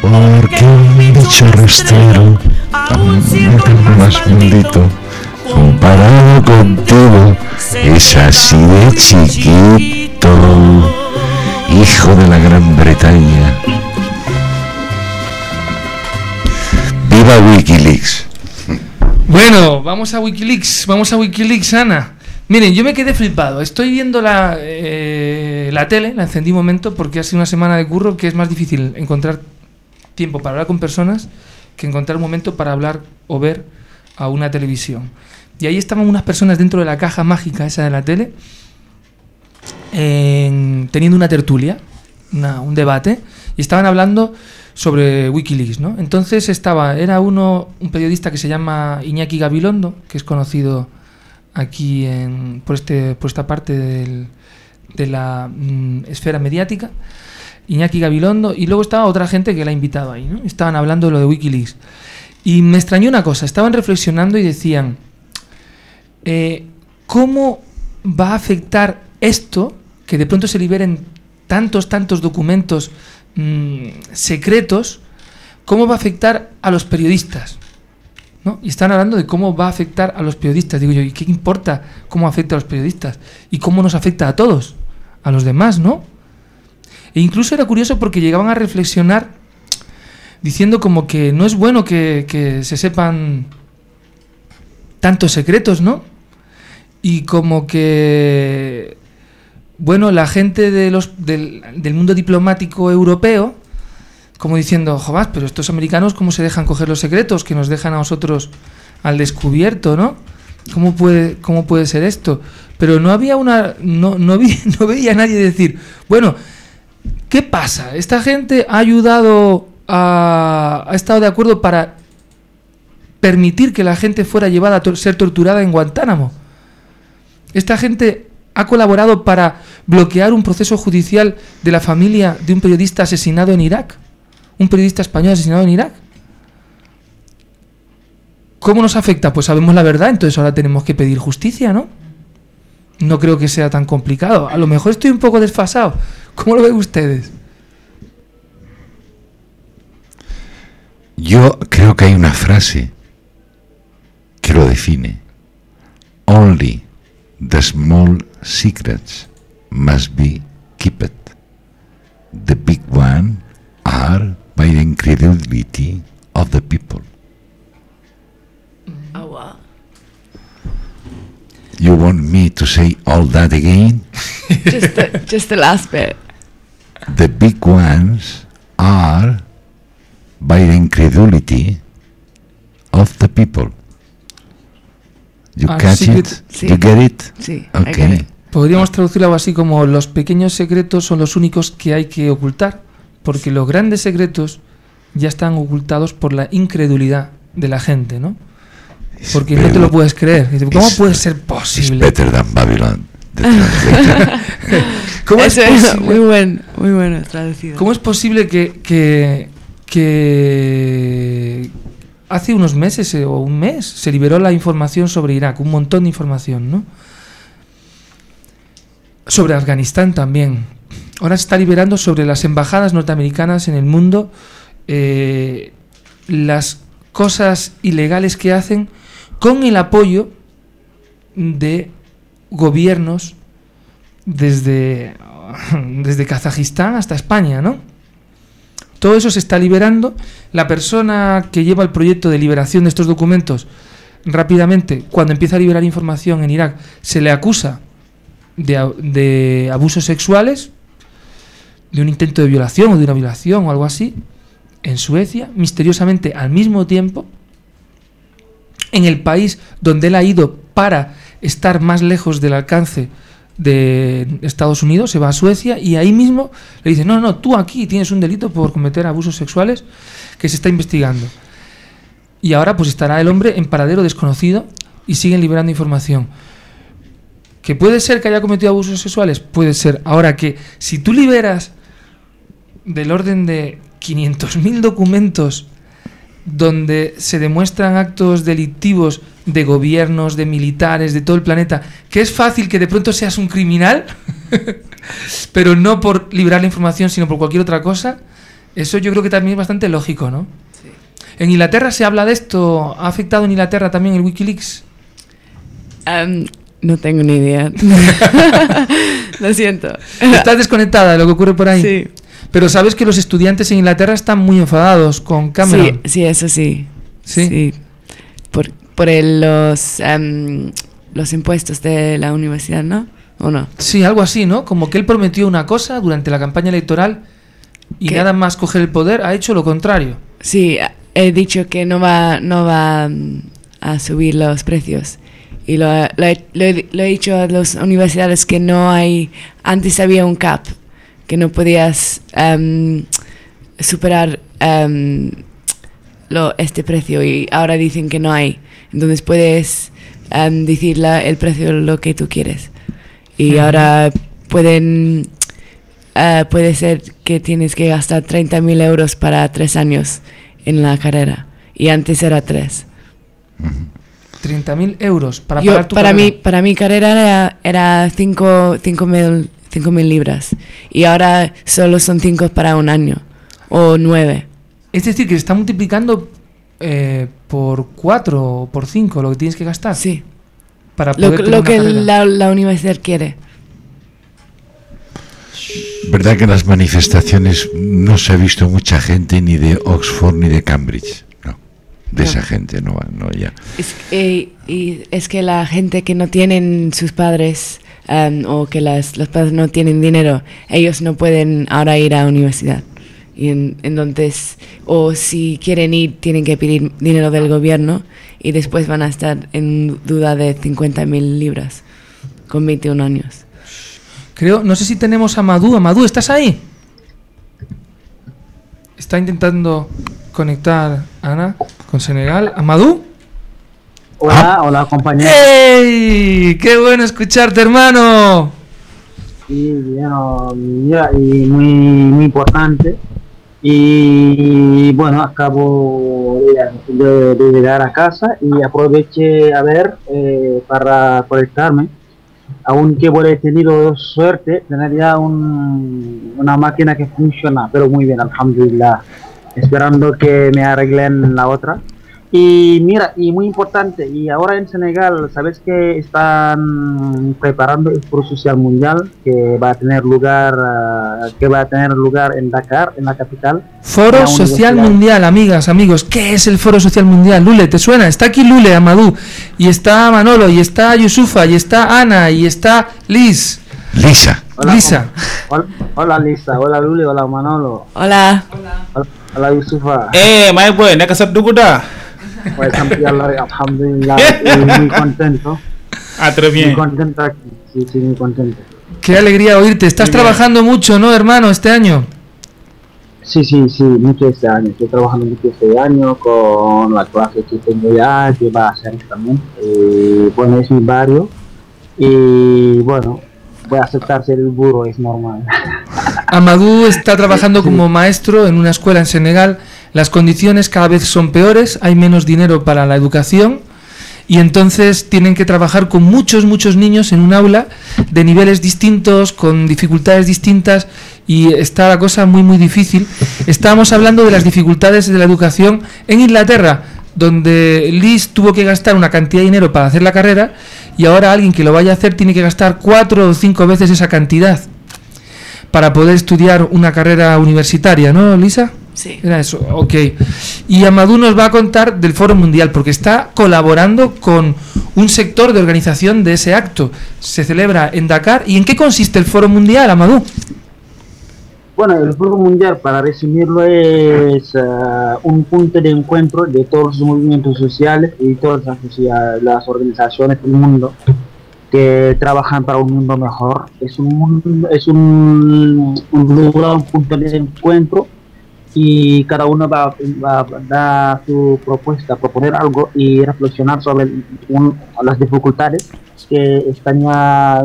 porque un bicho rastrero, Aún siendo más maldito, comparado contigo, es así de chiquito, hijo de la Gran Bretaña. ¡Viva Wikileaks! Bueno, vamos a Wikileaks, vamos a Wikileaks, Ana. Miren, yo me quedé flipado. Estoy viendo la, eh, la tele, la encendí un momento porque ha sido una semana de curro que es más difícil encontrar tiempo para hablar con personas que encontrar un momento para hablar o ver a una televisión. Y ahí estaban unas personas dentro de la caja mágica esa de la tele, en- teniendo una tertulia, un debate, y estaban hablando sobre Wikileaks, ¿no? Entonces estaba, era uno, un periodista que se llama Iñaki Gabilondo, que es conocido aquí en, por, este, por esta parte del- de la mm, esfera mediática, Iñaki Gabilondo, y luego estaba otra gente que la ha invitado ahí, ¿no? Estaban hablando de lo de Wikileaks. Y me extrañó una cosa, estaban reflexionando y decían, eh, ¿cómo va a afectar esto, que de pronto se liberen tantos, tantos documentos mm, secretos, cómo va a afectar a los periodistas? ¿no? Y están hablando de cómo va a afectar a los periodistas. Digo yo, ¿y qué importa cómo afecta a los periodistas? ¿Y cómo nos afecta a todos? A los demás, ¿no? E incluso era curioso porque llegaban a reflexionar diciendo como que no es bueno que, que se sepan tantos secretos, ¿no? Y como que, bueno, la gente de los, del, del mundo diplomático europeo, como diciendo, joder, pero estos americanos, ¿cómo se dejan coger los secretos que nos dejan a nosotros al descubierto, ¿no? ¿Cómo puede, cómo puede ser esto? Pero no había una. No, no, no veía a nadie decir, bueno, ¿qué pasa? Esta gente ha ayudado a. ha estado de acuerdo para permitir que la gente fuera llevada a ser torturada en Guantánamo. Esta gente ha colaborado para bloquear un proceso judicial de la familia de un periodista asesinado en Irak. Un periodista español asesinado en Irak. ¿Cómo nos afecta? Pues sabemos la verdad, entonces ahora tenemos que pedir justicia, ¿no? No creo que sea tan complicado. A lo mejor estoy un poco desfasado. ¿Cómo lo ven ustedes? Yo creo que hay una frase que lo define. Only the small secrets must be kept. The big ones are by the incredulity of the people. Mm. Oh, wow. You want me to say all that again? Just the, just the last bit. The big ones are by the incredulity of the people. You catch secret- it? Sí. You get it? Sí, I Okay. get it. Podríamos traducirlo algo así como los pequeños secretos son los únicos que hay que ocultar, porque los grandes secretos ya están ocultados por la incredulidad de la gente, ¿no? It's Porque no te lo puedes creer. ¿Cómo puede ser It's posible? better than Babylon. ¿Cómo es Eso es posible? muy buen, muy bueno traducido. ¿Cómo es posible que, que, que hace unos meses eh, o un mes se liberó la información sobre Irak, un montón de información, ¿no? Sobre Afganistán también. Ahora se está liberando sobre las embajadas norteamericanas en el mundo, eh, las cosas ilegales que hacen con el apoyo de gobiernos desde, desde Kazajistán hasta España, ¿no? Todo eso se está liberando. La persona que lleva el proyecto de liberación de estos documentos, rápidamente, cuando empieza a liberar información en Irak, se le acusa de, abusos sexuales, de un intento de violación o de una violación o algo así, en Suecia, misteriosamente al mismo tiempo, en el país donde él ha ido para estar más lejos del alcance de Estados Unidos, se va a Suecia y ahí mismo le dicen, no, no, tú aquí tienes un delito por cometer abusos sexuales que se está investigando. Y ahora pues estará el hombre en paradero desconocido y siguen liberando información. ¿Que puede ser que haya cometido abusos sexuales? Puede ser. Ahora que si tú liberas del orden de 500.000 documentos donde se demuestran actos delictivos de gobiernos, de militares, de todo el planeta, que es fácil que de pronto seas un criminal, pero no por liberar la información, sino por cualquier otra cosa, eso yo creo que también es bastante lógico, ¿no? En Inglaterra se habla de esto, ¿ha afectado en Inglaterra también el Wikileaks? Em, no tengo ni idea. Lo siento. Estás desconectada de lo que ocurre por ahí. Sí. Pero sabes que los estudiantes en Inglaterra están muy enfadados con Cameron. Sí, sí, eso sí. ¿Sí? Por, por el- los, em, los impuestos de la universidad, ¿no? ¿O no? Sí, algo así, ¿no? Como que él prometió una cosa durante la campaña electoral y ¿Qué? nada más coger el poder ha hecho lo contrario. Sí, he dicho que no va, no va mm, a subir los precios. Y lo, lo lo lo he dicho a las universidades que no hay, antes había un cap, que no podías em, superar em, lo, este precio y ahora dicen que no hay. Entonces puedes em, decir la- el precio lo que tú quieres. Y ahora pueden eh, puede ser que tienes que gastar 30.000 euros para tres años en la carrera y antes era tres. 30.000 euros para Yo- pagar tu para, carrera. mi, para mi carrera era, era 5.000 mil libras y ahora solo son 5 para un año o 9. Es decir, que se está multiplicando eh, por 4 o por 5 lo que tienes que gastar. Sí. Para Lo, poder que- tener lo una que la, la universidad quiere. ¿Verdad que en las manifestaciones no se ha visto mucha gente ni de Oxford ni de Cambridge? No, de No. esa gente no, no ya. Es, eh, y es que la gente que no tienen sus padres em, o que las, los padres no tienen dinero, ellos no pueden ahora ir a universidad. Y en- entonces, o si quieren ir, tienen que pedir dinero del gobierno y después van a estar en duda de 50.000 libras con 21 años. Creo, no sé si tenemos a Madú. Amadú, ¿estás ahí? Está intentando conectar Ana con Senegal. ¿Amadú? Hola, hola compañero. ¡Ey! ¡Qué bueno escucharte, hermano! Sí, bueno, mira, y muy, muy importante. Y bueno, acabo de llegar a casa y aproveché a ver eh, para conectarme. Aunque bueno, he tenido suerte, tener ya un- una máquina que funciona, pero muy bien, alhamdulillah. Esperando que me arreglen la otra. Y mira, y muy importante, y ahora en Senegal, ¿sabes que están preparando el Foro Social Mundial que va a tener lugar, ah, que va a tener lugar en Dakar, en la capital? Foro La Social. Mundial, amigas, amigos. ¿Qué es el Foro Social Mundial? Lule, ¿te suena? Está aquí Lule, Amadú. Y está Manolo, y está Yusufa, y está Ana, y está Liz. Lisa. Hola, Lisa. Hola, hola Lisa, hola Luli, hola Manolo. Hola. Hola, hola Yusufa. Eh, my boy, nak kasap dulu dah. Pues alhamdulillah, y muy contento. Ah, très Muy bien. contento aquí, sí, sí, muy contento. Qué alegría oírte. Estás Muy bien. trabajando mucho, ¿no, hermano, este año? Sí, sí, sí, mucho este año. Estoy trabajando mucho este año con la clase que tengo ya, que va a ser también. Eh, bueno, es mi barrio y bueno, voy a aceptarse el burro, es normal. Amadou está trabajando como maestro en una escuela en Senegal. Las condiciones cada vez son peores, hay menos dinero para la educación y entonces tienen que trabajar con muchos, muchos niños en un aula de niveles distintos, con dificultades distintas y está la cosa muy, muy difícil. Estábamos hablando de las dificultades de la educación en Inglaterra, donde Liz tuvo que gastar una cantidad de dinero para hacer la carrera y ahora alguien que lo vaya a hacer tiene que gastar cuatro o cinco veces esa cantidad para poder estudiar una carrera universitaria, ¿no, Lisa? Sí. Era eso, ok. Y Amadou nos va a contar del Foro Mundial, porque está colaborando con un sector de organización de ese acto. Se celebra en Dakar. ¿Y en qué consiste el Foro Mundial, Amadou? Bueno, el Foro Mundial, para resumirlo, es ah, un punto de encuentro de todos los movimientos sociales y todas las, organizaciones del mundo que trabajan para un mundo mejor. Es un, mundo- es un, un lugar, un punto de encuentro y cada uno va, va a dar su propuesta, proponer algo y reflexionar sobre un- las dificultades que están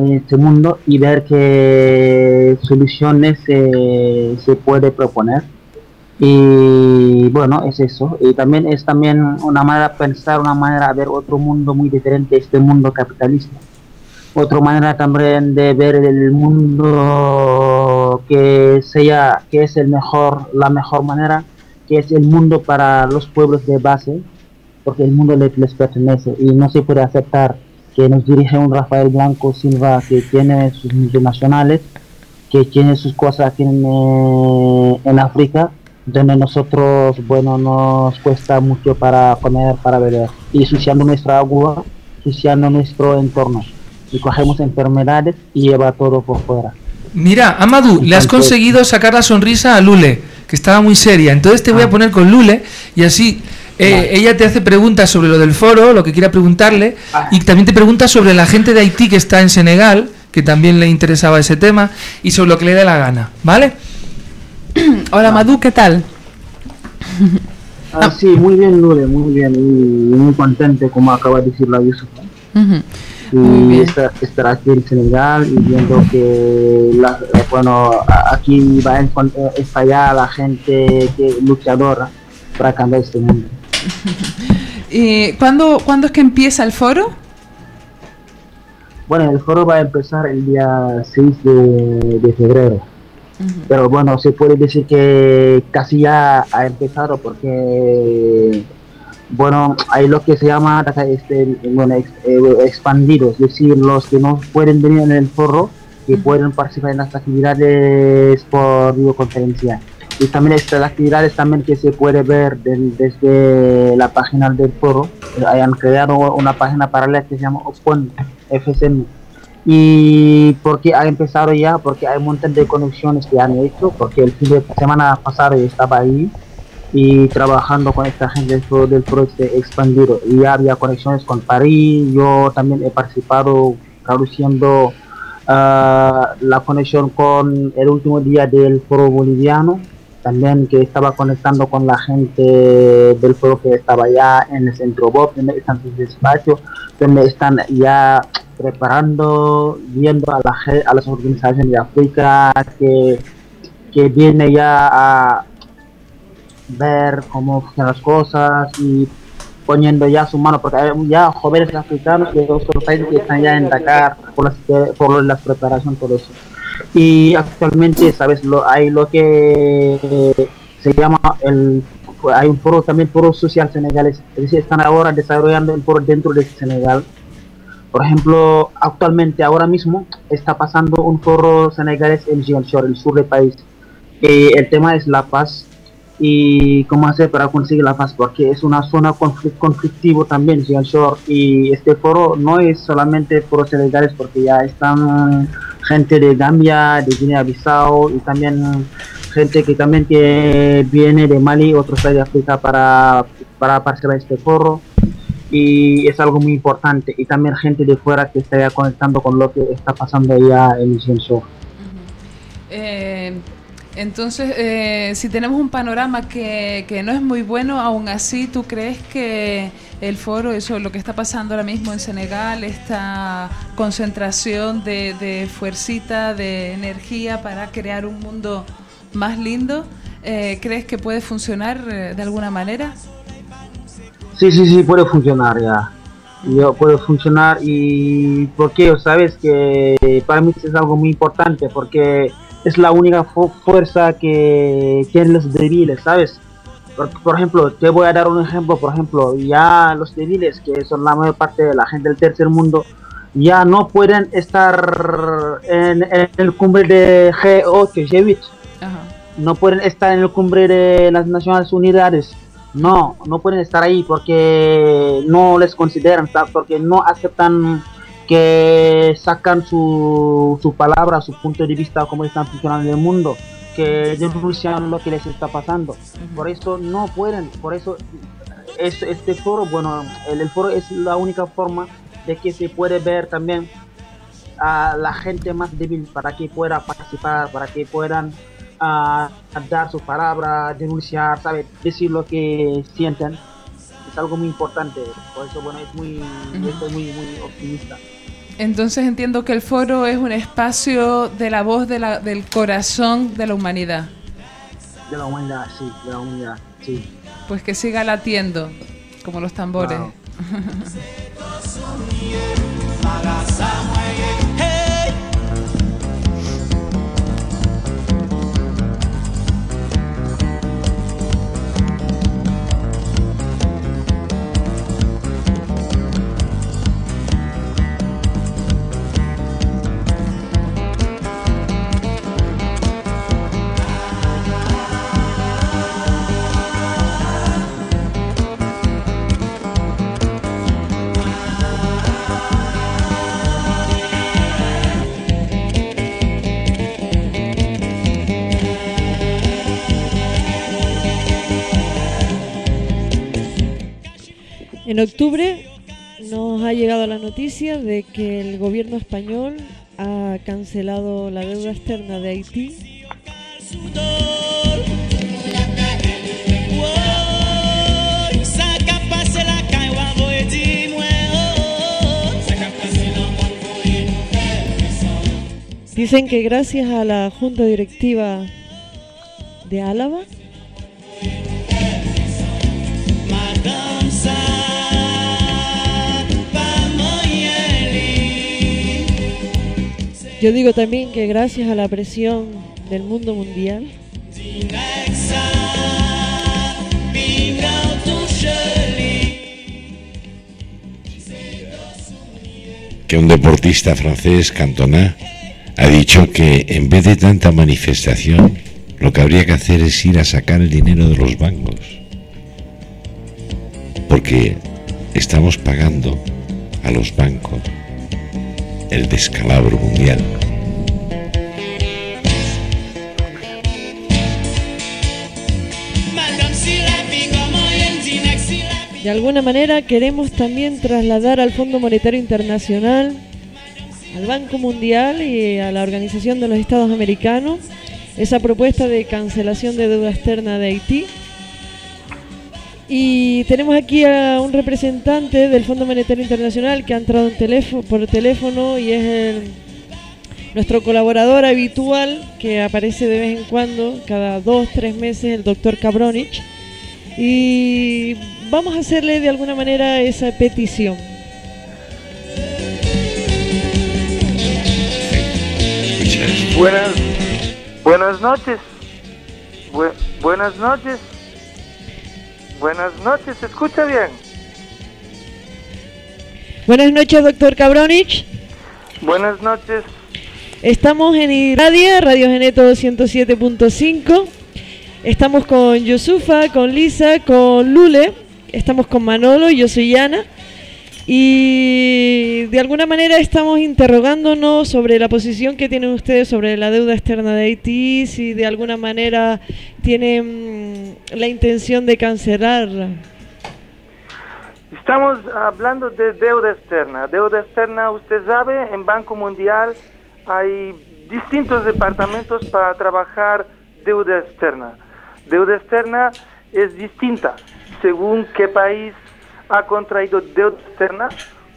en este mundo y ver qué soluciones se, se puede proponer. Y bueno, es eso. Y también es también una manera de pensar, una manera de ver otro mundo muy diferente este mundo capitalista. Otra manera también de ver el mundo que sea, que es el mejor, la mejor manera, que es el mundo para los pueblos de base, porque el mundo les, les pertenece y no se puede aceptar que nos dirige un Rafael Blanco Silva que tiene sus multinacionales, que tiene sus cosas aquí en, eh, en África, donde nosotros, bueno, nos cuesta mucho para comer, para beber, y ensuciando nuestra agua, ensuciando nuestro entorno, y cogemos enfermedades y lleva todo por fuera. Mira, Amadou, le has conseguido sacar la sonrisa a Lule, que estaba muy seria. Entonces te voy a poner con Lule y así eh, ella te hace preguntas sobre lo del foro, lo que quiera preguntarle, y también te pregunta sobre la gente de Haití que está en Senegal, que también le interesaba ese tema, y sobre lo que le dé la gana, ¿vale? Hola Madu, ¿qué tal? Ah, sí, muy bien, Lure, muy bien. Y muy contento, como acaba de decir la Yusuf. Ujú. Y estar, estar aquí en Senegal y viendo que, la- bueno, aquí va a eh, está ya la gente que luchadora para cambiar este mundo. ¿Y cuándo, cuándo es que empieza el foro? Bueno, el foro va a empezar el día 6 de, de febrero. Pero bueno, se puede decir que casi ya ha empezado porque, bueno, hay lo que se llama este, bueno, ex- eh, expandidos, es decir, los que no pueden venir en el foro, que pueden participar en las actividades por videoconferencia. Y también estas actividades también que se puede ver del- desde la página del foro. Eh, Hayan creado una página paralela que se llama Open FSM y porque ha empezado ya, porque hay un montón de conexiones que han hecho, porque el fin de semana pasado yo estaba ahí y trabajando con esta gente del foro, del este expandido. Y había conexiones con París, yo también he participado traduciendo ah, la conexión con el último día del foro boliviano, también que estaba conectando con la gente del foro que estaba ya en el centro. Bob, donde están sus despachos, donde están ya preparando, viendo a, la, a las organizaciones de África que, que viene ya a ver cómo funcionan las cosas y poniendo ya su mano, porque hay ya jóvenes africanos de otros países que están ya en Dakar por, las, por la preparación, todo eso. Y actualmente, ¿sabes? Lo, hay lo que eh, se llama el hay un foro también foro social senegalés es están ahora desarrollando el foro dentro de Senegal por ejemplo actualmente ahora mismo está pasando un foro senegalés en Ziguinchor el sur del país Eh, el tema es la paz y cómo hacer para conseguir la paz porque es una zona conflic- conflictivo también Ziguinchor y este foro no es solamente foro senegalés porque ya están gente de Gambia de Guinea-Bissau y también gente que también que viene de Mali otros países de África para, para participar este foro. Y es algo muy importante. Y también gente de fuera que está ya conectando con lo que está pasando allá en Ziguinchor. Eh, entonces, eh, si tenemos un panorama que, que no es muy bueno, aún así, ¿tú crees que el foro, eso, lo que está pasando ahora mismo en Senegal, esta concentración de, de fuercita, de energía para crear un mundo más lindo, eh, ¿crees que puede funcionar eh, de alguna manera? Sí, sí, sí, puede funcionar ya. Yo puede funcionar y porque sabes que para mí es algo muy importante porque es la única fu- fuerza que tienen los débiles, ¿sabes? Por, por ejemplo, te voy a dar un ejemplo, por ejemplo, ya los débiles, que son la mayor parte de la gente del tercer mundo, ya no pueden estar en, en el cumbre de G8, G8, no pueden estar en el cumbre de las Naciones Unidas. No, no pueden estar ahí porque no les consideran, ¿sabes? porque no aceptan que sacan su, su palabra, su punto de vista, cómo están funcionando en el mundo, que denuncian lo que les está pasando. Por eso no pueden, por eso es, este foro, bueno, el, el foro es la única forma de que se puede ver también a la gente más débil para que pueda participar, para que puedan ah, dar su palabra, denunciar, ¿sabes? decir lo que sienten. Es algo muy importante, por eso bueno, es muy, estoy muy, muy optimista. Entonces entiendo que el foro es un espacio de la voz de la- del corazón de la humanidad. De la humanidad, sí, de la humanidad, sí. Pues que siga latiendo, como los tambores. Wow. En octubre nos ha llegado la noticia de que el gobierno español ha cancelado la deuda externa de Haití. Dicen que gracias a la junta directiva de Álava yo digo también que gracias a la presión del mundo mundial, que un deportista francés, Cantona, ha dicho que en vez de tanta manifestación, lo que habría que hacer es ir a sacar el dinero de los bancos. Porque estamos pagando a los bancos el descalabro mundial. De alguna manera queremos también trasladar al Fondo Monetario Internacional, al Banco Mundial y a la Organización de los Estados Americanos esa propuesta de cancelación de deuda externa de Haití. Y tenemos aquí a un representante del Fondo Monetario Internacional que ha entrado en teléfono, por teléfono y es el- nuestro colaborador habitual que aparece de vez en cuando, cada dos, tres meses, el doctor Cabronich. Y vamos a hacerle de alguna manera esa petición. Buenas, buenas noches. Bu- buenas noches. Buenas noches, ¿se escucha bien? Buenas noches, doctor Cabronich. Buenas noches. Estamos en Iradia, Radio Geneto 207.5. Estamos con Yusufa, con Lisa, con Lule. Estamos con Manolo, yo soy Yana. Y de alguna manera estamos interrogándonos sobre la posición que tienen ustedes sobre la deuda externa de Haití, si de alguna manera tienen mm, la intención de cancelarla. Estamos hablando de deuda externa. Deuda externa, usted sabe, en Banco Mundial hay distintos departamentos para trabajar deuda externa. Deuda externa es distinta según qué país ha contraído deuda externa,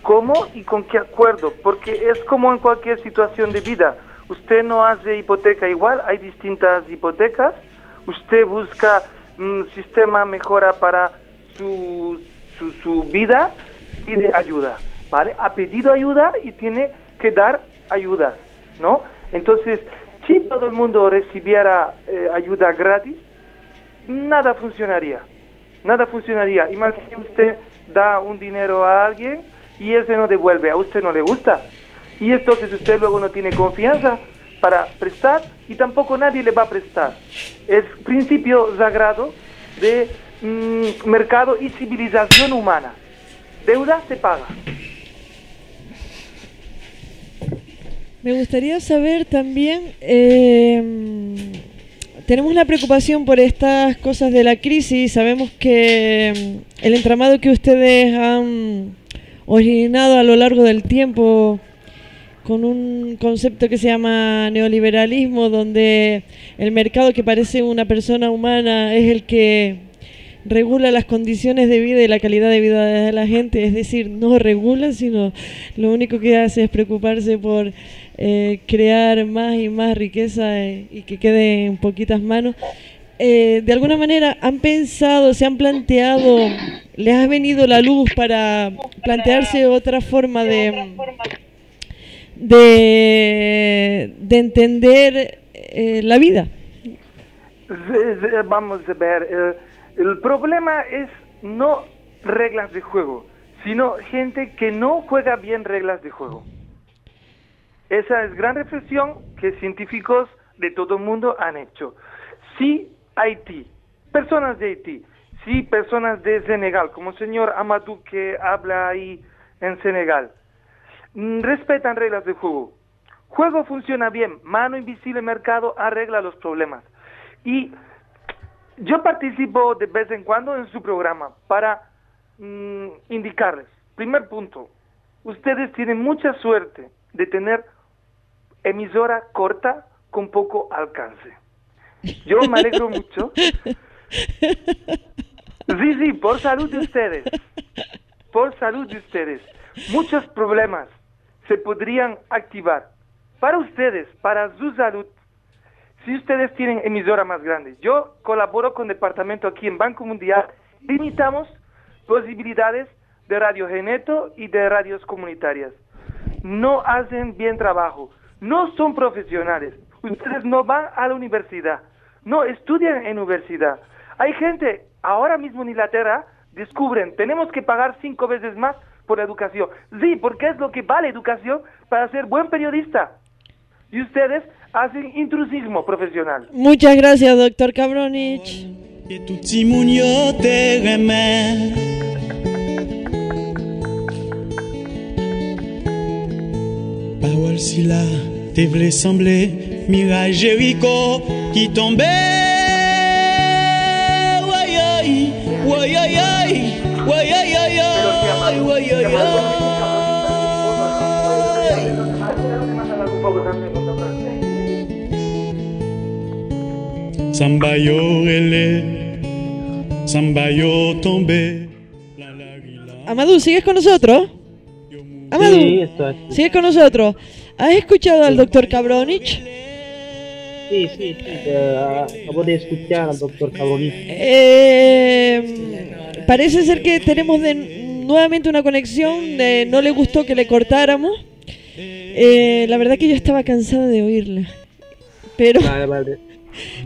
cómo y con qué acuerdo, porque es como en cualquier situación de vida. Usted no hace hipoteca igual, hay distintas hipotecas. Usted busca un sistema mejora para su, su, su vida, pide ayuda, ¿vale? Ha pedido ayuda y tiene que dar ayuda, ¿no? Entonces, si todo el mundo recibiera eh, ayuda gratis, nada funcionaría. Nada funcionaría. Imagine usted da un dinero a alguien y ese no devuelve, a usted no le gusta. Y entonces usted luego no tiene confianza para prestar y tampoco nadie le va a prestar. Es principio sagrado de mm, mercado y civilización humana. Deuda se paga. Me gustaría saber también, eh, tenemos la preocupación por estas cosas de la crisis, sabemos que mm, el entramado que ustedes han originado a lo largo del tiempo con un concepto que se llama neoliberalismo, donde el mercado que parece una persona humana es el que regula las condiciones de vida y la calidad de vida de la gente, es decir, no regula, sino lo único que hace es preocuparse por eh, crear más y más riqueza eh, y que quede en poquitas manos. Eh, de alguna manera han pensado, se han planteado, les ha venido la luz para plantearse otra forma de, de, de entender eh, la vida. Vamos a ver, el problema es no reglas de juego, sino gente que no juega bien reglas de juego. Esa es gran reflexión que científicos de todo el mundo han hecho. Si Haití, personas de Haití, si personas de Senegal, como el señor Amadou que habla ahí en Senegal, mm, respetan reglas de juego, juego funciona bien, mano invisible mercado arregla los problemas. Y yo participo de vez en cuando en su programa para mm, indicarles, primer punto, ustedes tienen mucha suerte de tener emisora corta con poco alcance. Yo me alegro mucho. Sí, sí, por salud de ustedes. Por salud de ustedes. Muchos problemas se podrían activar para ustedes, para su salud, si ustedes tienen emisora más grande, yo colaboro con departamento aquí en Banco Mundial, limitamos posibilidades de Radio Geneto y de radios comunitarias. No hacen bien trabajo, no son profesionales, ustedes no van a la universidad, no estudian en universidad. Hay gente, ahora mismo en Inglaterra, descubren, tenemos que pagar cinco veces más por educación. Sí, porque es lo que vale educación para ser buen periodista. Y ustedes hacen intrusismo profesional. Muchas gracias, doctor Cabronich. Te vle semble Miraj Jericho ki tombe Woyoy, woyoyoy Woyoyoy, Samba yo rele Samba yo tombe Amadou, ¿sigues con nosotros? Amadou, Sí. ¿sigues con nosotros? ¿Has escuchado al doctor Cabronich? Sí, sí, sí. eh, acabo de escuchar al doctor Cabronich. Eh, parece ser que tenemos de- nuevamente una conexión. De, no le gustó que le cortáramos. Eh, la verdad que yo estaba cansada de oírla. Pero, Vale, vale.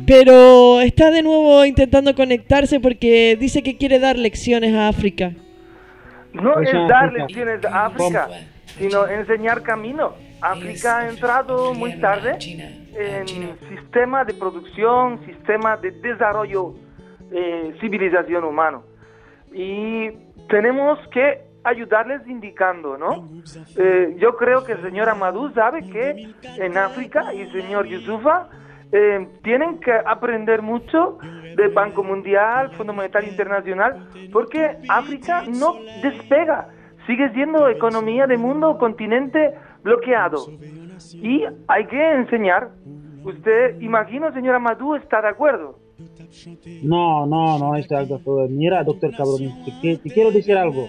pero está de nuevo intentando conectarse porque dice que quiere dar lecciones a África. No Pues es dar lecciones a África, sino enseñar camino. África ha entrado muy tarde en sistema de producción, sistema de desarrollo, eh, civilización humano. Y tenemos que ayudarles indicando, ¿no? Eh, yo creo que el señor Amadou sabe que en África y el señor Yusufa eh, tienen que aprender mucho del Banco Mundial, Fondo Monetario Internacional, porque África no despega, sigue siendo economía de mundo, continente bloqueado. Y hay que enseñar. Usted, imagino, señor Amadou, está de acuerdo. No, no, no estoy de acuerdo. Mira, doctor Cabronich, te, te quiero decir algo.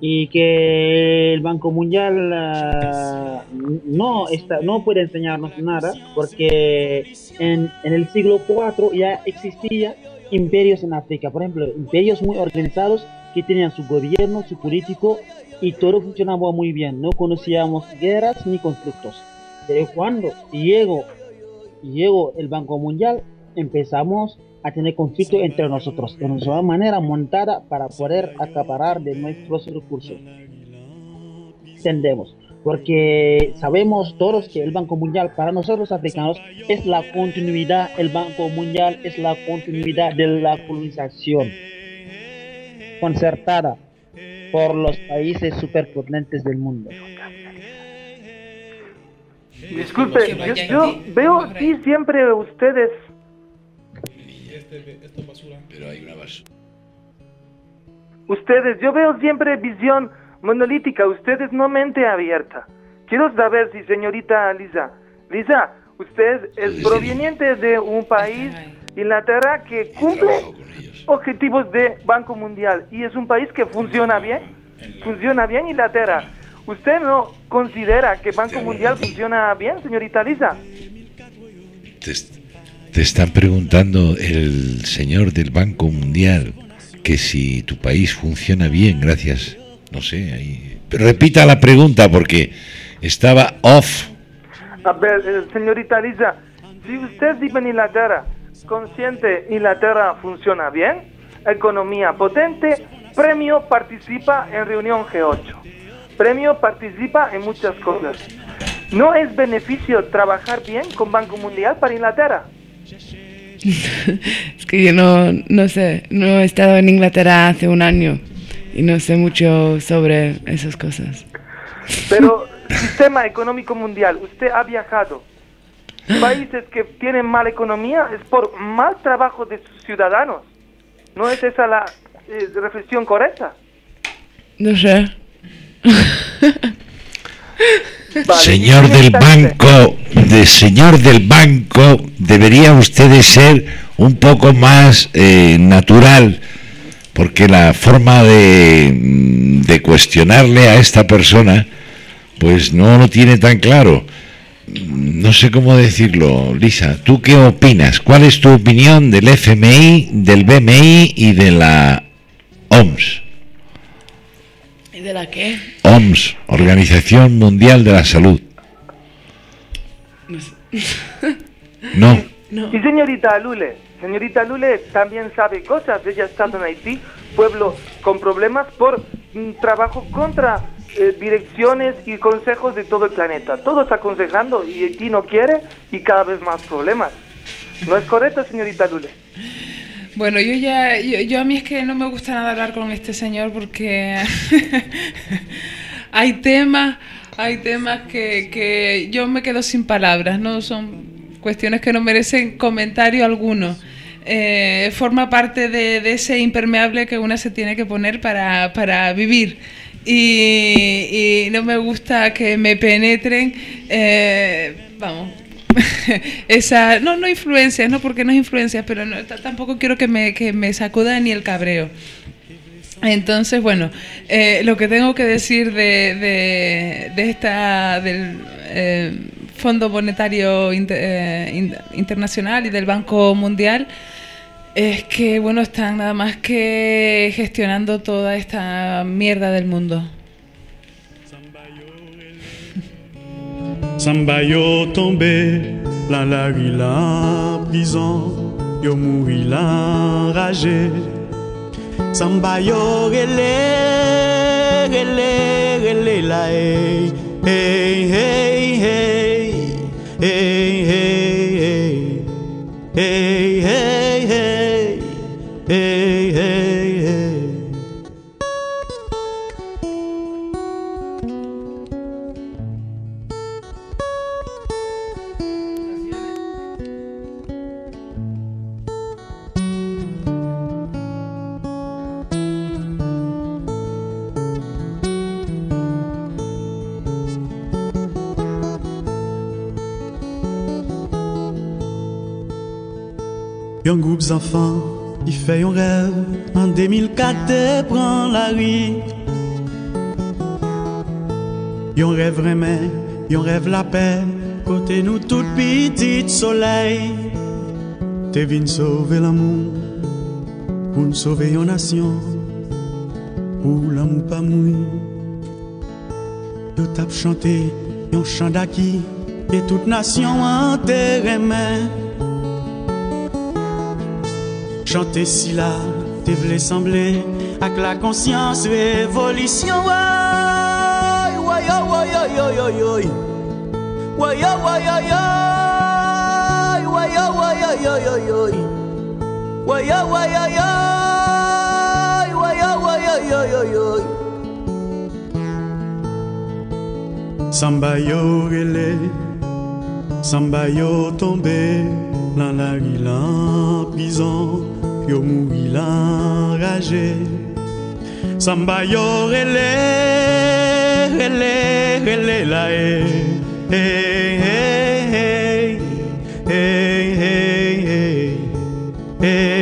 Y que el Banco Mundial ah, no, está, no puede enseñarnos nada porque en, en el siglo IV ya existía imperios en África. Por ejemplo, imperios muy organizados que tenían su gobierno, su político y todo funcionaba muy bien. No conocíamos guerras ni conflictos. Pero cuando llegó llegó el Banco Mundial, empezamos a tener conflicto entre nosotros, de nuestra manera montada para poder acaparar de nuestros recursos. Entendemos, porque sabemos todos que el Banco Mundial para nosotros africanos es la continuidad, el Banco Mundial es la continuidad de la colonización concertada por los países superpotentes del mundo. Disculpe, yo, yo veo aquí siempre ustedes Pero hay una basura. Ustedes, yo veo siempre visión monolítica, ustedes no mente abierta. Quiero saber si señorita Lisa, Lisa, usted es proveniente de un país, Inglaterra, que cumple objetivos de Banco Mundial y es un país que funciona bien, funciona bien Inglaterra. ¿Usted no considera que Banco Mundial funciona bien, señorita Lisa? Te, te están preguntando el señor del Banco Mundial que si tu país funciona bien, gracias. No sé, ahí. Repita la pregunta porque estaba off. A ver, eh, señorita Lisa, si usted vive en Inglaterra, consciente Inglaterra funciona bien, economía potente, premio participa en reunión G8. Premio participa en muchas cosas. ¿No es beneficio trabajar bien con Banco Mundial para Inglaterra? Es que yo no, no sé, no he estado en Inglaterra hace un año y no sé mucho sobre esas cosas. Pero sistema económico mundial, usted ha viajado. Países que tienen mala economía es por mal trabajo de sus ciudadanos. ¿No es esa la eh, reflexión correcta? No sé. señor del banco, de señor del banco, debería usted de ser un poco más eh, natural, porque la forma de, de cuestionarle a esta persona, pues no lo tiene tan claro. No sé cómo decirlo, Lisa. ¿Tú qué opinas? ¿Cuál es tu opinión del FMI, del BMI y de la OMS? ¿Y de la qué? OMS, Organización Mundial de la Salud. No sé. No. Y señorita Lule, señorita Lule también sabe cosas. Ella ha estado en Haití, pueblo con problemas por mm, trabajo contra eh, direcciones y consejos de todo el planeta. Todos aconsejando y Haití no quiere y cada vez más problemas. ¿No es correcto, señorita Lule? Bueno, yo ya, yo, yo a mí es que no me gusta nada hablar con este señor porque hay temas, hay temas que, que yo me quedo sin palabras, ¿no? Son cuestiones que no merecen comentario alguno. Eh, forma parte de, de ese impermeable que una se tiene que poner para, para vivir. Y, y no me gusta que me penetren, eh, vamos, esa, no, no influencias, no porque no es influencias, pero no, tampoco quiero que me, que me sacuda ni el cabreo. Entonces, bueno, eh, lo que tengo que decir de, de, esta del eh, Fondo Monetario eh, In- Internacional y del Banco Mundial es que, bueno, están nada más que gestionando toda esta mierda del mundo. Samba yo tombé, la largue la prison, yo mouri la ragé. Samba yo relé, relé, relé la hey, hey, hey, hey, hey, hey, hey. Yon groupe zanfan, di fè yon rev, an 2004 te pran la ri. Yon rev remen, yon rev la pen, kote nou tout pitit soley. Te vin sove l'amou, pou n'sove yon nasyon, pou l'amou pa moui. Yo tap chante, yon chan daki, e tout nasyon an te remen. Chante si la te vle semble Ak la konsyans revolisyon Woy, woy, woy, woy, woy, woy Woy, woy, woy, woy Woy, woy, woy, woy, woy Woy, woy, Samba yo rele, samba yo tombe, lan la. Pyo mouri l'enragé Samba yo rele, rele, rele la e. Hey, hey, hey, hey, hey, hey, hey.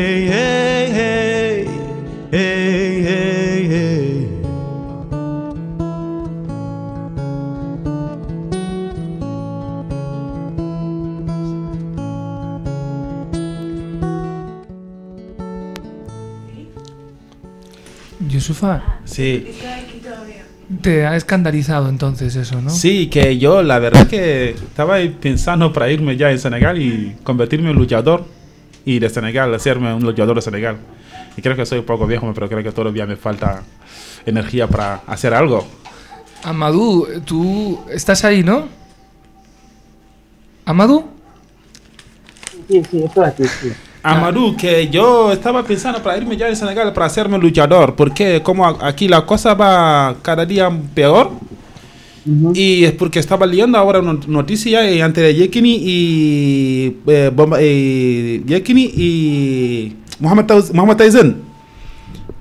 Yusufa, Sí. te ha escandalizado entonces eso, ¿no? Sí, que yo la verdad que estaba pensando para irme ya en Senegal y convertirme en luchador y de Senegal, hacerme un luchador de Senegal. Y creo que soy un poco viejo, pero creo que todavía me falta energía para hacer algo. Amadou, tú estás ahí, ¿no? ¿Amadou? Sí, sí, estoy aquí, sí. Amadou, que yo estaba pensando para irme ya en Senegal para hacerme luchador, porque como a- aquí la cosa va cada día peor, y es porque estaba leyendo ahora una noticia eh, ante de Yekini y eh, Bomba- eh, Yekini y Mohamed Tyson.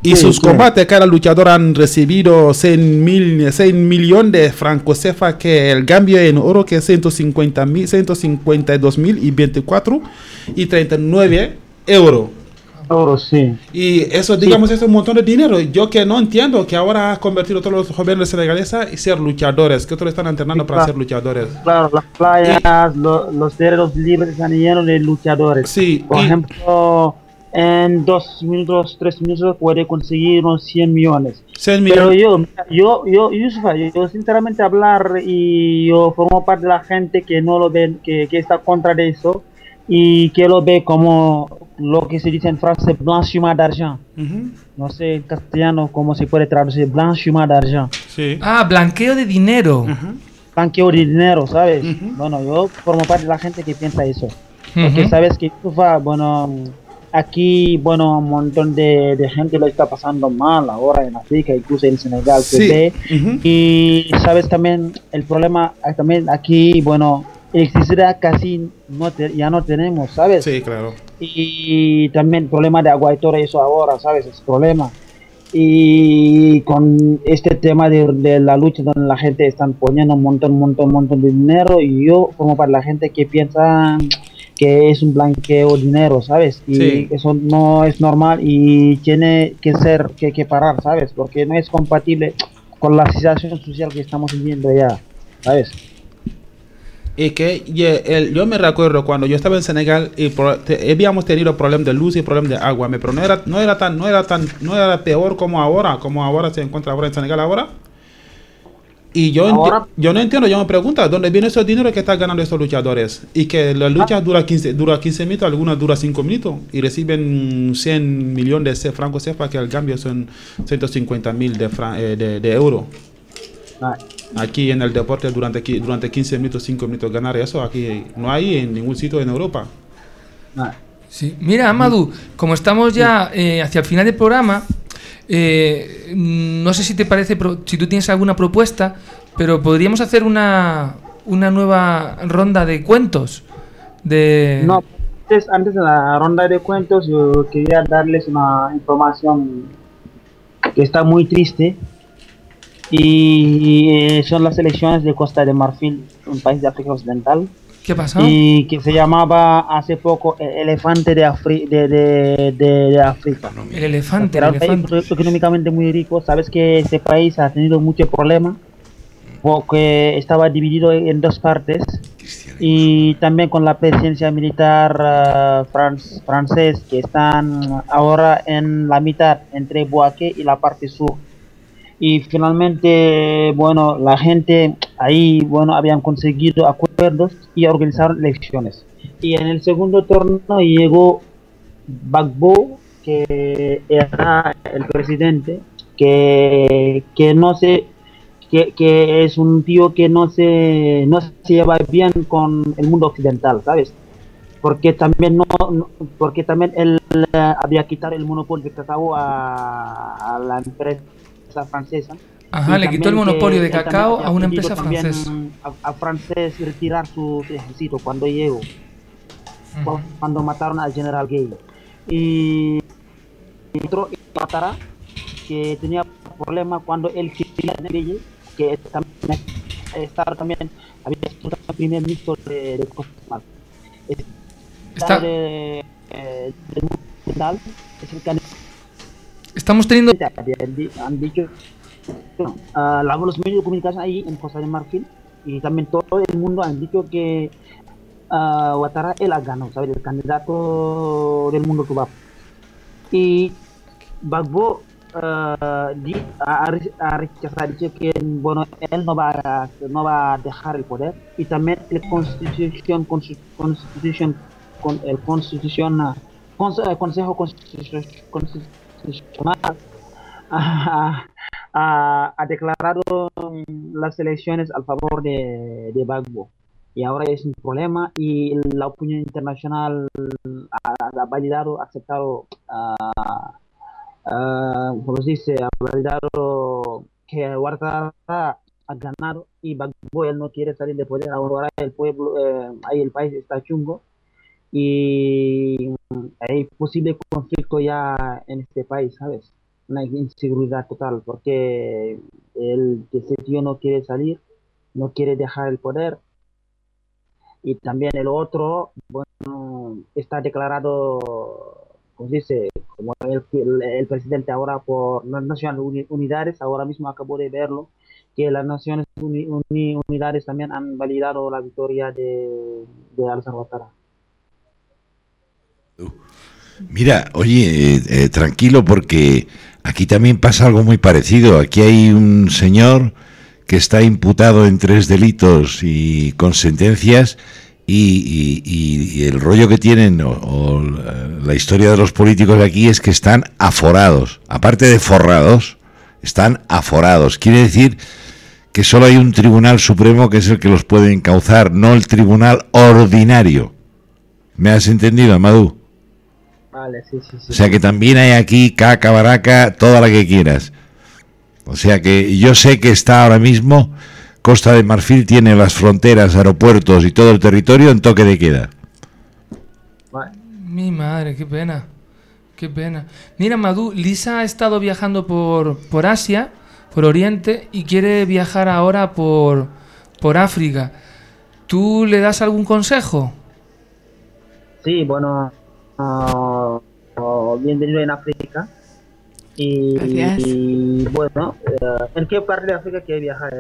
Y Sí, sus claro. combates, cada luchador han recibido 100 mil 100 millones de francos cefa, que el cambio en oro que es 150 mil, 152 mil y 24 y 39 euros. euros, sí. Y eso, digamos, es un montón de dinero. Yo que no entiendo que ahora has convertido a todos los jóvenes senegaleses y ser luchadores, que otros están entrenando Sí, para claro. ser luchadores. Claro, las playas, lo- los terrenos libres están llenos de luchadores. Sí, Por y- ejemplo, en dos minutos, tres minutos puede conseguir unos 100 millones. 100 Pero millones. yo, yo, yo, Yusufa, yo, yo sinceramente hablar y yo formo parte de la gente que no lo ve, que, que está contra de eso y que lo ve como lo que se dice en francés blanchiment d'argent. No sé en castellano cómo se puede traducir blanchiment d'argent. Sí. Ah, blanqueo de dinero. Blanqueo de dinero, ¿sabes? Bueno, yo formo parte de la gente que piensa eso. Porque sabes que Yusufa, bueno, aquí, bueno, un montón de, de gente lo está pasando mal ahora en África, incluso en Senegal se Sí. Y sabes también el problema ah, también aquí, bueno, electricidad casi no te- ya no tenemos, ¿sabes? Sí, claro. Y también problema de agua y todo eso ahora, ¿sabes? Es problema. Y con este tema de, de la lucha donde la gente están poniendo un montón, un montón, un montón de dinero y yo como para la gente que piensa que es un blanqueo de dinero, ¿sabes? Y Sí. eso no es normal y tiene que ser, que, que parar, ¿sabes? Porque no es compatible con la situación social que estamos viviendo ya, ¿sabes? Y que y el- yo me recuerdo cuando yo estaba en Senegal y pro- te- habíamos tenido problemas de luz y problemas de agua, pero no era, no era tan, no era tan, no era peor como ahora, como ahora se encuentra ahora en Senegal ahora. Y yo, enti- Ahora- yo no entiendo, yo me pregunto, ¿dónde viene ese dinero que están ganando estos luchadores? Y que la lucha Ah. dura 15, dura 15 minutos, algunas dura 5 minutos, y reciben 100 millones de francos CFA, que al cambio son 150 mil de, eh, de, de euros. Ah, Aquí en el deporte durante, durante 15 minutos, 5 minutos ganar eso, aquí no hay en ningún sitio en Europa. ah. Sí. Mira, Amadou, como estamos ya eh, hacia el final del programa, eh, no sé si te parece, si tú tienes alguna propuesta, pero podríamos hacer una, una nueva ronda de cuentos. De... No, antes, antes de la ronda de cuentos, yo quería darles una información que está muy triste. Y eh, son las elecciones de Costa de Marfil, un país de África Occidental. ¿Qué pasó? Y que se llamaba hace poco el elefante de, Afri- de, de, de- de África. El elefante, Era el un país elefante. económicamente muy rico. Sabes que este país ha tenido muchos problemas porque estaba dividido en dos partes y también con la presencia militar ah, franc- francés que están ahora en la mitad entre Boaké y la parte sur y finalmente bueno la gente ahí bueno habían conseguido acuerdos y organizaron elecciones. Y en el segundo turno llegó Bagbo que era el presidente que, que no se que, que es un tío que no se no se lleva bien con el mundo occidental sabes porque también no, porque también él eh, había quitado el monopolio de cacao a, a la empresa francesa Ajá, le quitó el monopolio de cacao a una empresa francesa. a, a francés retirar su ejército cuando llegó cu- cuando mataron al general Gay y y otro Ouattara, que tenía problema cuando él quería que también estaba también había sido el primer ministro de, de Costa de. Está- de, eh, el candidato Estamos teniendo... han dicho bueno, ah, la- los medios de comunicación ahí en Costa de Marfil y también todo el mundo han dicho que uh, Ouattara él ha ganado, ¿sabes? El candidato del mundo cubano. Y Bagbo ah, di- ha, ha re- ha rechazado, ha dicho que bueno, él no va, a, no va a dejar el poder y también el constitución, constitución, con el ah, eh, consejo constitucional constitucional ha, ha- ha declarado las elecciones al favor de, de Bagbo. Y ahora es un problema y la opinión internacional ha, ha validado, aceptado, ah, ah, ¿cómo se dice? Ha validado que Ouattara ha ganado y Bagbo él no quiere salir de poder. Ahora el pueblo, eh, ahí el país está chungo y hay posible conflicto ya en este país, ¿sabes? Una inseguridad total porque el ese tío no quiere salir, no quiere dejar el poder y también el otro, bueno, está declarado, ¿cómo se dice? como el, presidente ahora por las Naciones Uni- Unidas, ahora mismo acabo de verlo, que las Naciones Uni- Uni- Unidas también han validado la victoria de, de Al-Zawatara. Mira, oye, eh, eh, tranquilo porque aquí también pasa algo muy parecido. Aquí hay un señor que está imputado en tres delitos y con sentencias y, el rollo que tienen o, o la la historia de los políticos de aquí es que están aforados. Aparte de forrados, están aforados. Quiere decir que solo hay un tribunal supremo que es el que los puede encauzar, no el tribunal ordinario. ¿Me has entendido, Amadou? Vale, sí, sí, sí. O sea que también hay aquí caca, baraca, toda la que quieras. O sea que yo sé que está ahora mismo, Costa de Marfil tiene las fronteras, aeropuertos y todo el territorio en toque de queda. Mi madre, qué pena. Qué pena. Mira, Madú, Lisa ha estado viajando por, por Asia, por Oriente, y quiere viajar ahora por, por África. ¿Tú le das algún consejo? Sí, bueno, ah, ah, bienvenido en África. Y, bueno, eh, ¿en qué parte de África quiere viajar?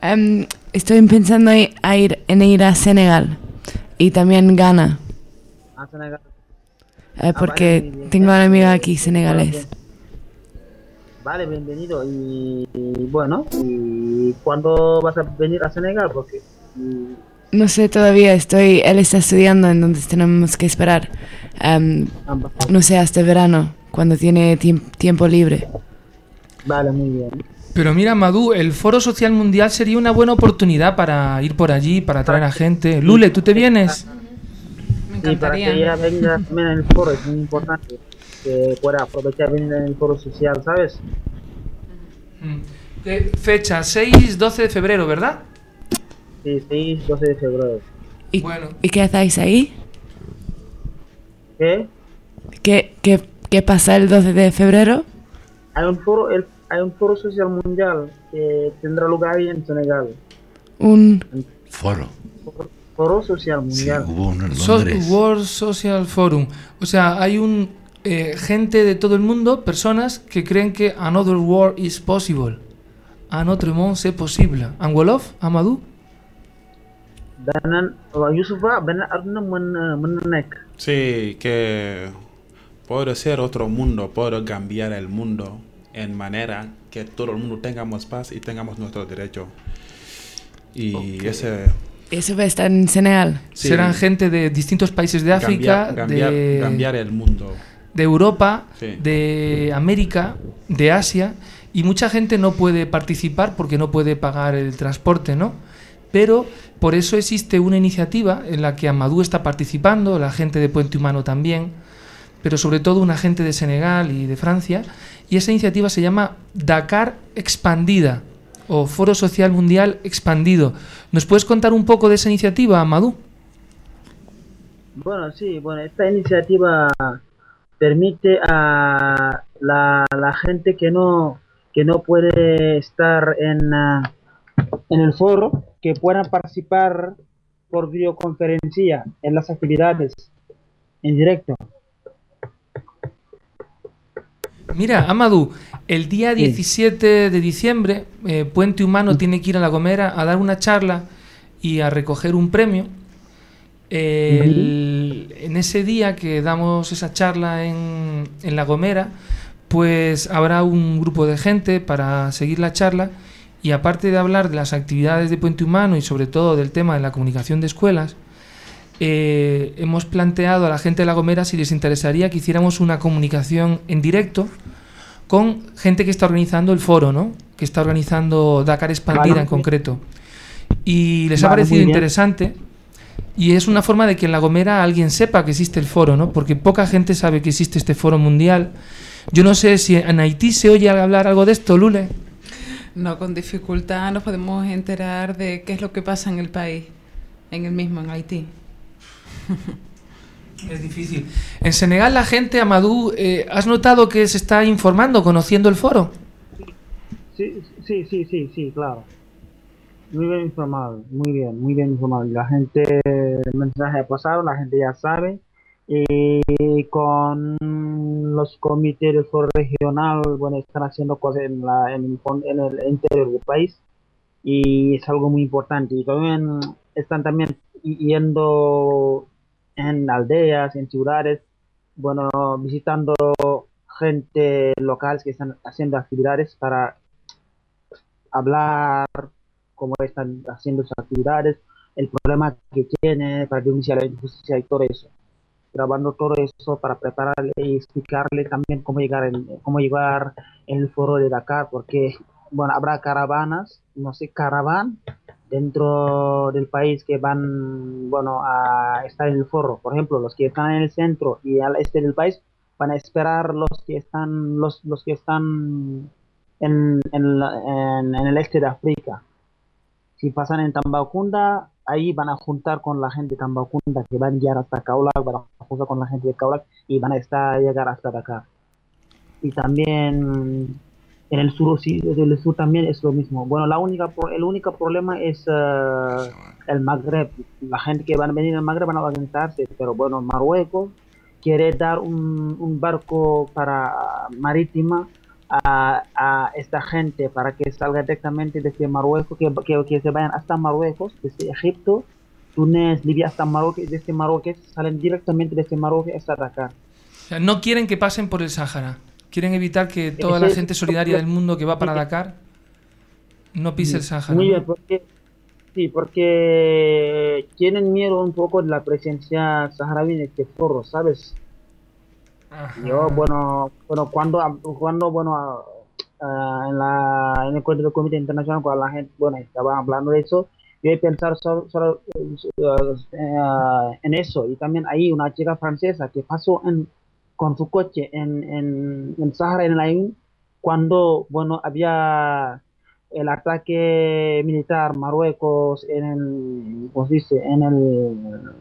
Em, estoy pensando en a ir, en ir a Senegal y también Ghana, a Senegal? eh, porque tengo una amiga aquí senegalés. Vale, bienvenido. Y, y bueno, ¿y cuándo vas a venir a Senegal? Porque mm, No sé todavía, estoy, él está estudiando, entonces tenemos que esperar. Em, no sé, hasta verano, cuando tiene tiemp- tiempo libre. Vale, muy bien. Pero mira, Madú, el Foro Social Mundial sería una buena oportunidad para ir por allí, para traer a gente. Lule, ¿tú te vienes? Me Y para que ella venga también en el foro es muy importante que pueda aprovechar venir en el foro social, ¿sabes? ¿Qué fecha? 6, 12 de febrero, ¿verdad? Sí, 6, 12 de febrero. ¿Y, ¿y qué hacéis ahí? ¿Qué? ¿Qué, qué, qué pasa el 12 de febrero? Hay un foro, el- hay un foro social mundial que tendrá lugar ahí en Senegal. Un... Foro. Foro social mundial. hubo uno en So- World Social Forum. O sea, hay un eh, gente de todo el mundo, personas que creen que another world is possible. Un autre monde c'est possible. En Wolof, Amadou? Danan na mën na nekk. Sí, que puede ser otro mundo, puedo cambiar el mundo en manera que todo el mundo tengamos paz y tengamos nuestro derecho. Y ese... Eso va a estar en Senegal. Sí. Serán gente de distintos países de África, Cambiar- cambiar- de, cambiar el mundo. de Europa, Sí. de América, de Asia, y mucha gente no puede participar porque no puede pagar el transporte, ¿no? Pero por eso existe una iniciativa en la que Amadou está participando, la gente de Puente Humano también, pero sobre todo una gente de Senegal y de Francia, y esa iniciativa se llama Dakar Expandida o Foro Social Mundial Expandido. ¿Nos puedes contar un poco de esa iniciativa, Amadou? Bueno, sí, bueno, esta iniciativa permite a la, gente que no que no puede estar en, ah, en el foro que puedan participar por videoconferencia en las actividades en directo. Mira, Amadou, el día Sí. 17 de diciembre, eh, Puente Humano tiene que ir a La Gomera a dar una charla y a recoger un premio. El- En ese día que damos esa charla en, en La Gomera, pues habrá un grupo de gente para seguir la charla y aparte de hablar de las actividades de Puente Humano y sobre todo del tema de la comunicación de escuelas, eh, hemos planteado a la gente de La Gomera si les interesaría que hiciéramos una comunicación en directo con gente que está organizando el foro, ¿no? Que está organizando Dakar Expandida en concreto. Y les ha parecido interesante. Y es una forma de que en La Gomera alguien sepa que existe el foro, ¿no? Porque poca gente sabe que existe este foro mundial. Yo no sé si en Haití se oye hablar algo de esto, Lule. No, con dificultad nos podemos enterar de qué es lo que pasa en el país, en el mismo, en Haití. Es difícil. En Senegal la gente, Amadou, eh, ¿has notado que se está informando, conociendo el foro? Sí, sí, sí, sí, sí, claro. Muy bien informado, muy bien, muy bien informado. La gente, el mensaje ha pasado, la gente ya sabe y con los comités del foro regional, bueno, están haciendo cosas en, la, en, el, interior del país y es algo muy importante. Y también están también yendo en aldeas, en ciudades, bueno, visitando gente local que están haciendo actividades para hablar cómo están haciendo sus actividades, el problema que tiene para denunciar la injusticia y todo eso. Grabando todo eso para prepararle y explicarle también cómo llegar en, cómo llegar en el foro de Dakar, porque bueno, habrá caravanas, no sé, caravan dentro del país que van, bueno, a estar en el foro. Por ejemplo, los que están en el centro y al este del país van a esperar los que están, los, los que están en, en, el este de África. Si pasan en Tambacounda, ahí van a juntar con la gente de Tambacounda que van a llegar hasta Kaolack, van a juntar con la gente de Kaolack y van a estar, llegar hasta Dakar. Y también en el sur, sí, desde el sur también es lo mismo. Bueno, la única, el único problema es eh, el Magreb. La gente que van a venir al Magreb van a organizarse, pero bueno, Marruecos quiere dar un barco para marítima a, a esta gente para que salga directamente desde Marruecos, que, que, que se vayan hasta Marruecos, desde Egipto, Túnez, Libia hasta Marruecos, desde Marruecos salen directamente desde Marruecos hasta Dakar. O sea, no quieren que pasen por el Sáhara. Quieren evitar que toda la Ese- gente solidaria del mundo que va para Dakar no pise el Sáhara. Muy bien, porque, sí, porque tienen miedo un poco de la presencia saharaui en este foro, ¿sabes? Yo, bueno, bueno cuando, cuando bueno, ah, ah, en, la, en el encuentro del Comité Internacional, cuando la gente, bueno, estaba hablando de eso, yo he pensado solo, solo, eh, eh, en eso. Y también hay una chica francesa que pasó en, con su coche en, en, en Sahara, en el Ain, cuando, bueno, había el ataque militar Marruecos en el. En el.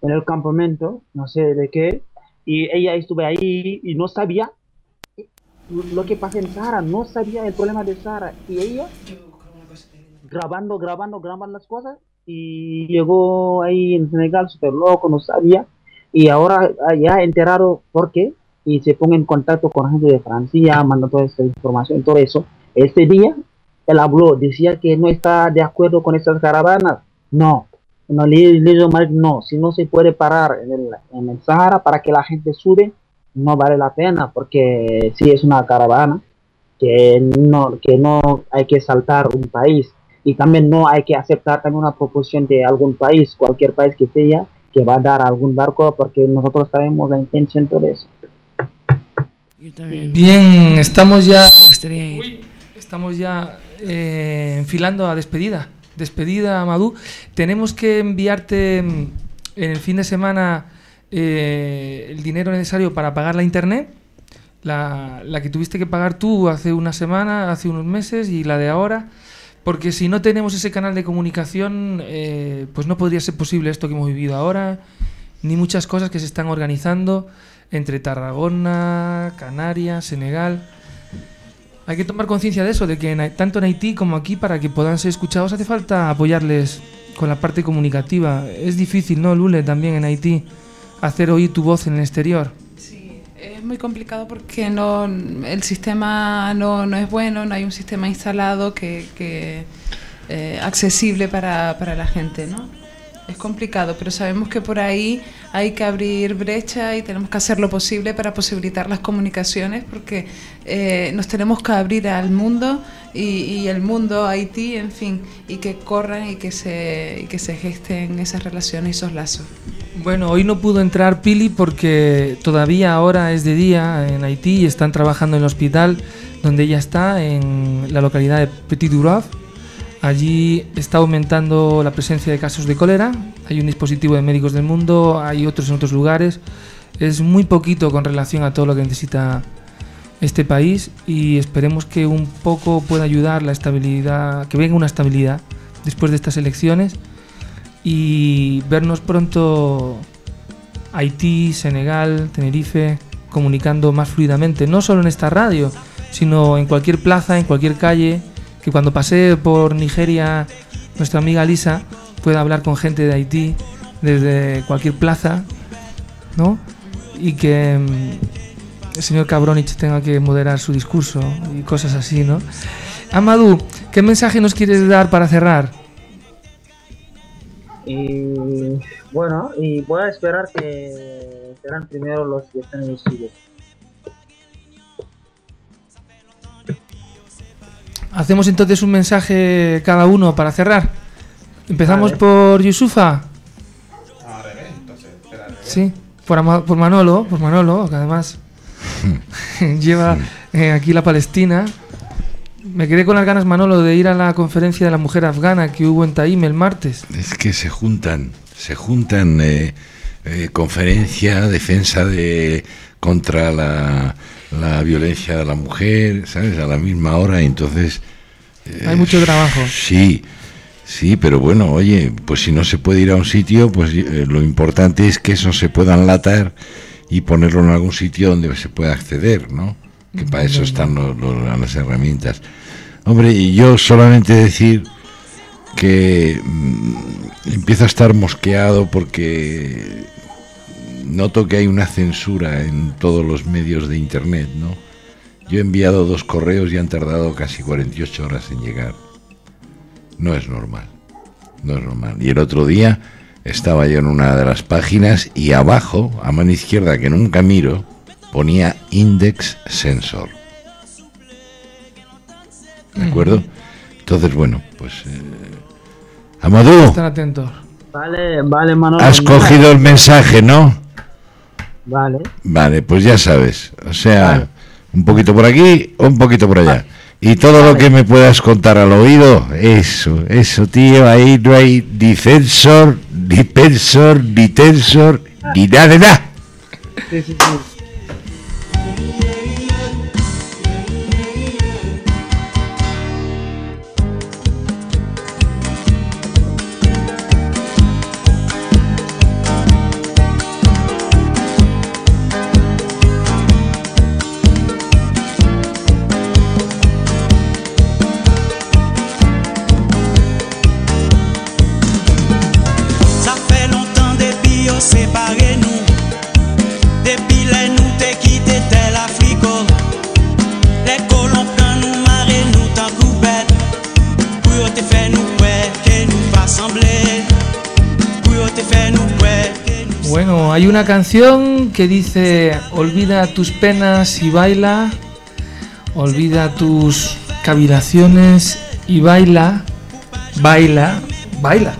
En el campamento, no sé de qué, y ella estuvo ahí y no sabía lo que pasa en Sahara, no sabía el problema de Sahara, y ella grabando, grabando, grabando las cosas, y llegó ahí en Senegal súper loco, no sabía, y ahora ah, ya enterado por qué, y se pone en contacto con gente de Francia, manda toda esta información, todo eso. Este día, él habló, decía que no está de acuerdo con estas caravanas. No, no no, si no se puede parar en el, en el Sahara para que la gente sube, no vale la pena, porque si es una caravana, que no, que no hay que saltar un país, y también no hay que aceptar también una proposición de algún país, cualquier país que sea, que va a dar algún barco, porque nosotros sabemos la intención de eso. Bien, estamos ya. estamos ya eh, enfilando a despedida. Despedida, Amadou. Tenemos que enviarte mm, en el fin de semana eh, el dinero necesario para pagar la internet. La, que tuviste que pagar tú hace una semana, hace unos meses y la de ahora. Porque si no tenemos ese canal de comunicación, eh, pues no podría ser posible esto que hemos vivido ahora, ni muchas cosas que se están organizando entre Tarragona, Canarias, Senegal. Hay que tomar conciencia de eso, de que en tanto en Haití como aquí, para que puedan ser escuchados, hace falta apoyarles con la parte comunicativa. Es difícil, ¿no, Lule? También en Haití, hacer oír tu voz en el exterior. Es muy complicado porque no, el sistema no, no es bueno, no hay un sistema instalado que, que, eh, accesible para, para la gente, ¿no? Es complicado, pero sabemos que por ahí hay que abrir brecha y tenemos que hacer lo posible para posibilitar las comunicaciones porque eh, nos tenemos que abrir al mundo y, y el mundo, Haití, en fin, y que corran y que se, y que se gesten esas relaciones y esos lazos. Bueno, hoy no pudo entrar Pili porque todavía ahora es de día en Haití y están trabajando en el hospital donde ella está, en la localidad de Petit Duraf. Allí está aumentando la presencia de casos de cólera. Hay un dispositivo de médicos del mundo, hay otros en otros lugares. Es muy poquito con relación a todo lo que necesita este país y esperemos que un poco pueda ayudar la estabilidad, que venga una estabilidad después de estas elecciones y vernos pronto Haití, Senegal, Tenerife, comunicando más fluidamente, no solo en esta radio, sino en cualquier plaza, en cualquier calle, que cuando pasé por Nigeria, nuestra amiga Lisa pueda hablar con gente de Haití desde cualquier plaza, ¿no? Y que mm, el señor Cabronich tenga que moderar su discurso y cosas así, ¿no? Amadou, ¿qué mensaje nos quieres dar para cerrar? Y bueno, y voy a esperar que serán primero los que están en el estudio. Hacemos entonces un mensaje cada uno para cerrar. Empezamos por Yusufa. Sí, por, Ama- por Manolo, por Manolo, que además lleva eh, aquí la Palestina. Me quedé con las ganas, Manolo, de ir a la conferencia de la mujer afgana que hubo en Taim el martes. Es que se juntan, se juntan eh, eh, conferencia, defensa de contra la, la violencia de la mujer, ¿sabes? A la misma hora, y entonces... eh, Hay mucho trabajo. Sí, sí, pero bueno, oye, pues si no se puede ir a un sitio, pues eh, lo importante es que eso se pueda enlatar y ponerlo en algún sitio donde se pueda acceder, ¿no? Que para eso están los- los- las herramientas. Hombre, y yo solamente decir que mm, empiezo a estar mosqueado porque noto que hay una censura en todos los medios de internet, ¿no? Yo he enviado dos correos y han tardado casi 48 horas en llegar. No es normal. No es normal. Y el otro día estaba yo en una de las páginas y abajo, a mano izquierda, que nunca miro, ponía Index Sensor. ¿De acuerdo? Entonces, bueno, pues... Eh, Están atentos. Vale, vale, Manolo. has cogido el mensaje, ¿no? Vale. Vale, pues ya sabes. O sea, un poquito por aquí, un poquito por allá. Y todo lo que me puedas contar al oído, eso, eso, tío, ahí no hay ni censor, ni pensor, ni tensor, ni nada de nada. Sí, sí, sí. Una canción que dice olvida tus penas y baila, olvida tus cavilaciones y baila, baila, baila.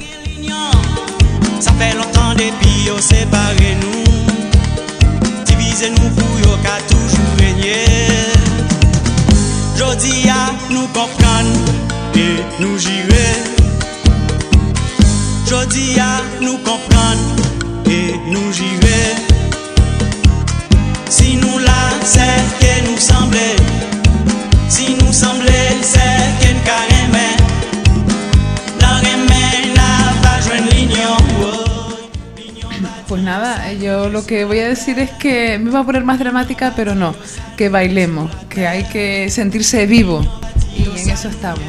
Yo lo que voy a decir es que me iba a poner más dramática, pero no, que bailemos, que hay que sentirse vivo y en eso estamos.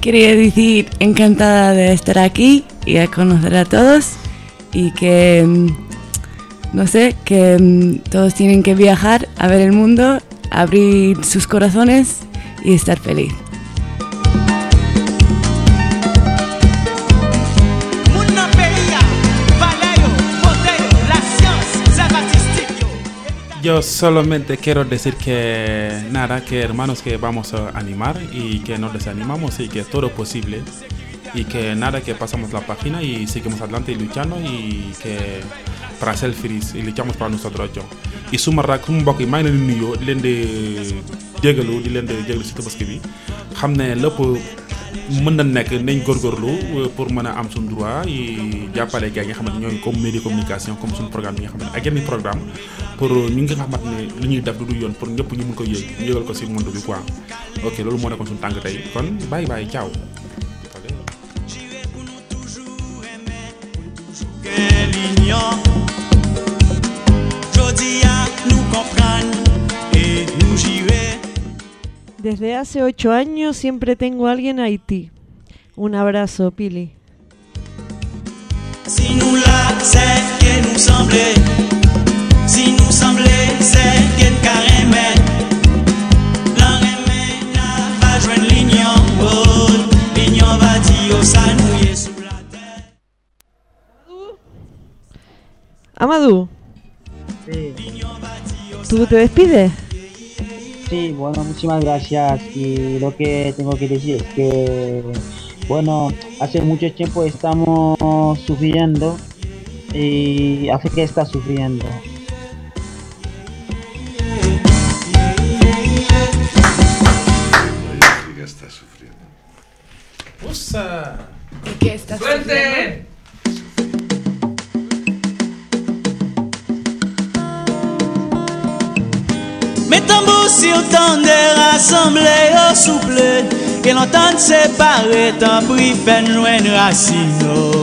Quería decir encantada de estar aquí y de conocer a todos y que, mm, no sé, que mm, todos tienen que viajar a ver el mundo, abrir sus corazones y estar feliz. Yo, solamente quiero decir que nada, que hermanos que vamos a animar y que no desanimamos y que todo es posible y que nada, que pasamos la página y seguimos adelante y luchando y que para ser feliz. Y luchamos para nosotros yo. Y suma rak suma mbokk yi maa ngi leen di nuyoo di leen di jégalu di leen di jégalu si tabaski bi xam ne lépp mën na nekk nañ góorgóorlu pour mën a am suñu droit yi jàppale gars yi nga xamante ñooy comme média communication comme suñu programme yi nga xamante ak yenn programme pour ñi nga xamante ne li ñuy def du yoon pour ñëpp ñu mun ko yëg ñu yëgal ko si monde bi quoi ok loolu moo nekkoon suñu tànk tey kon bye bye ciao Desde hace ocho años siempre tengo a alguien a Haití. Un abrazo, Pili. Si nous là, c'est que nous semblait. Si nous semblait, c'est que carrément. Amadou. Sí. ¿Tú te despides? Sí, bueno, muchísimas gracias. Y lo que tengo que decir es que, bueno, hace mucho tiempo estamos sufriendo y África está sufriendo. Está sufriendo. ¡Usa! Qué ¡Suerte! Sufriendo? Et tant boussi au temps de rassembler, la souplesse, que non tant de séparer, t'en boussi loin de la.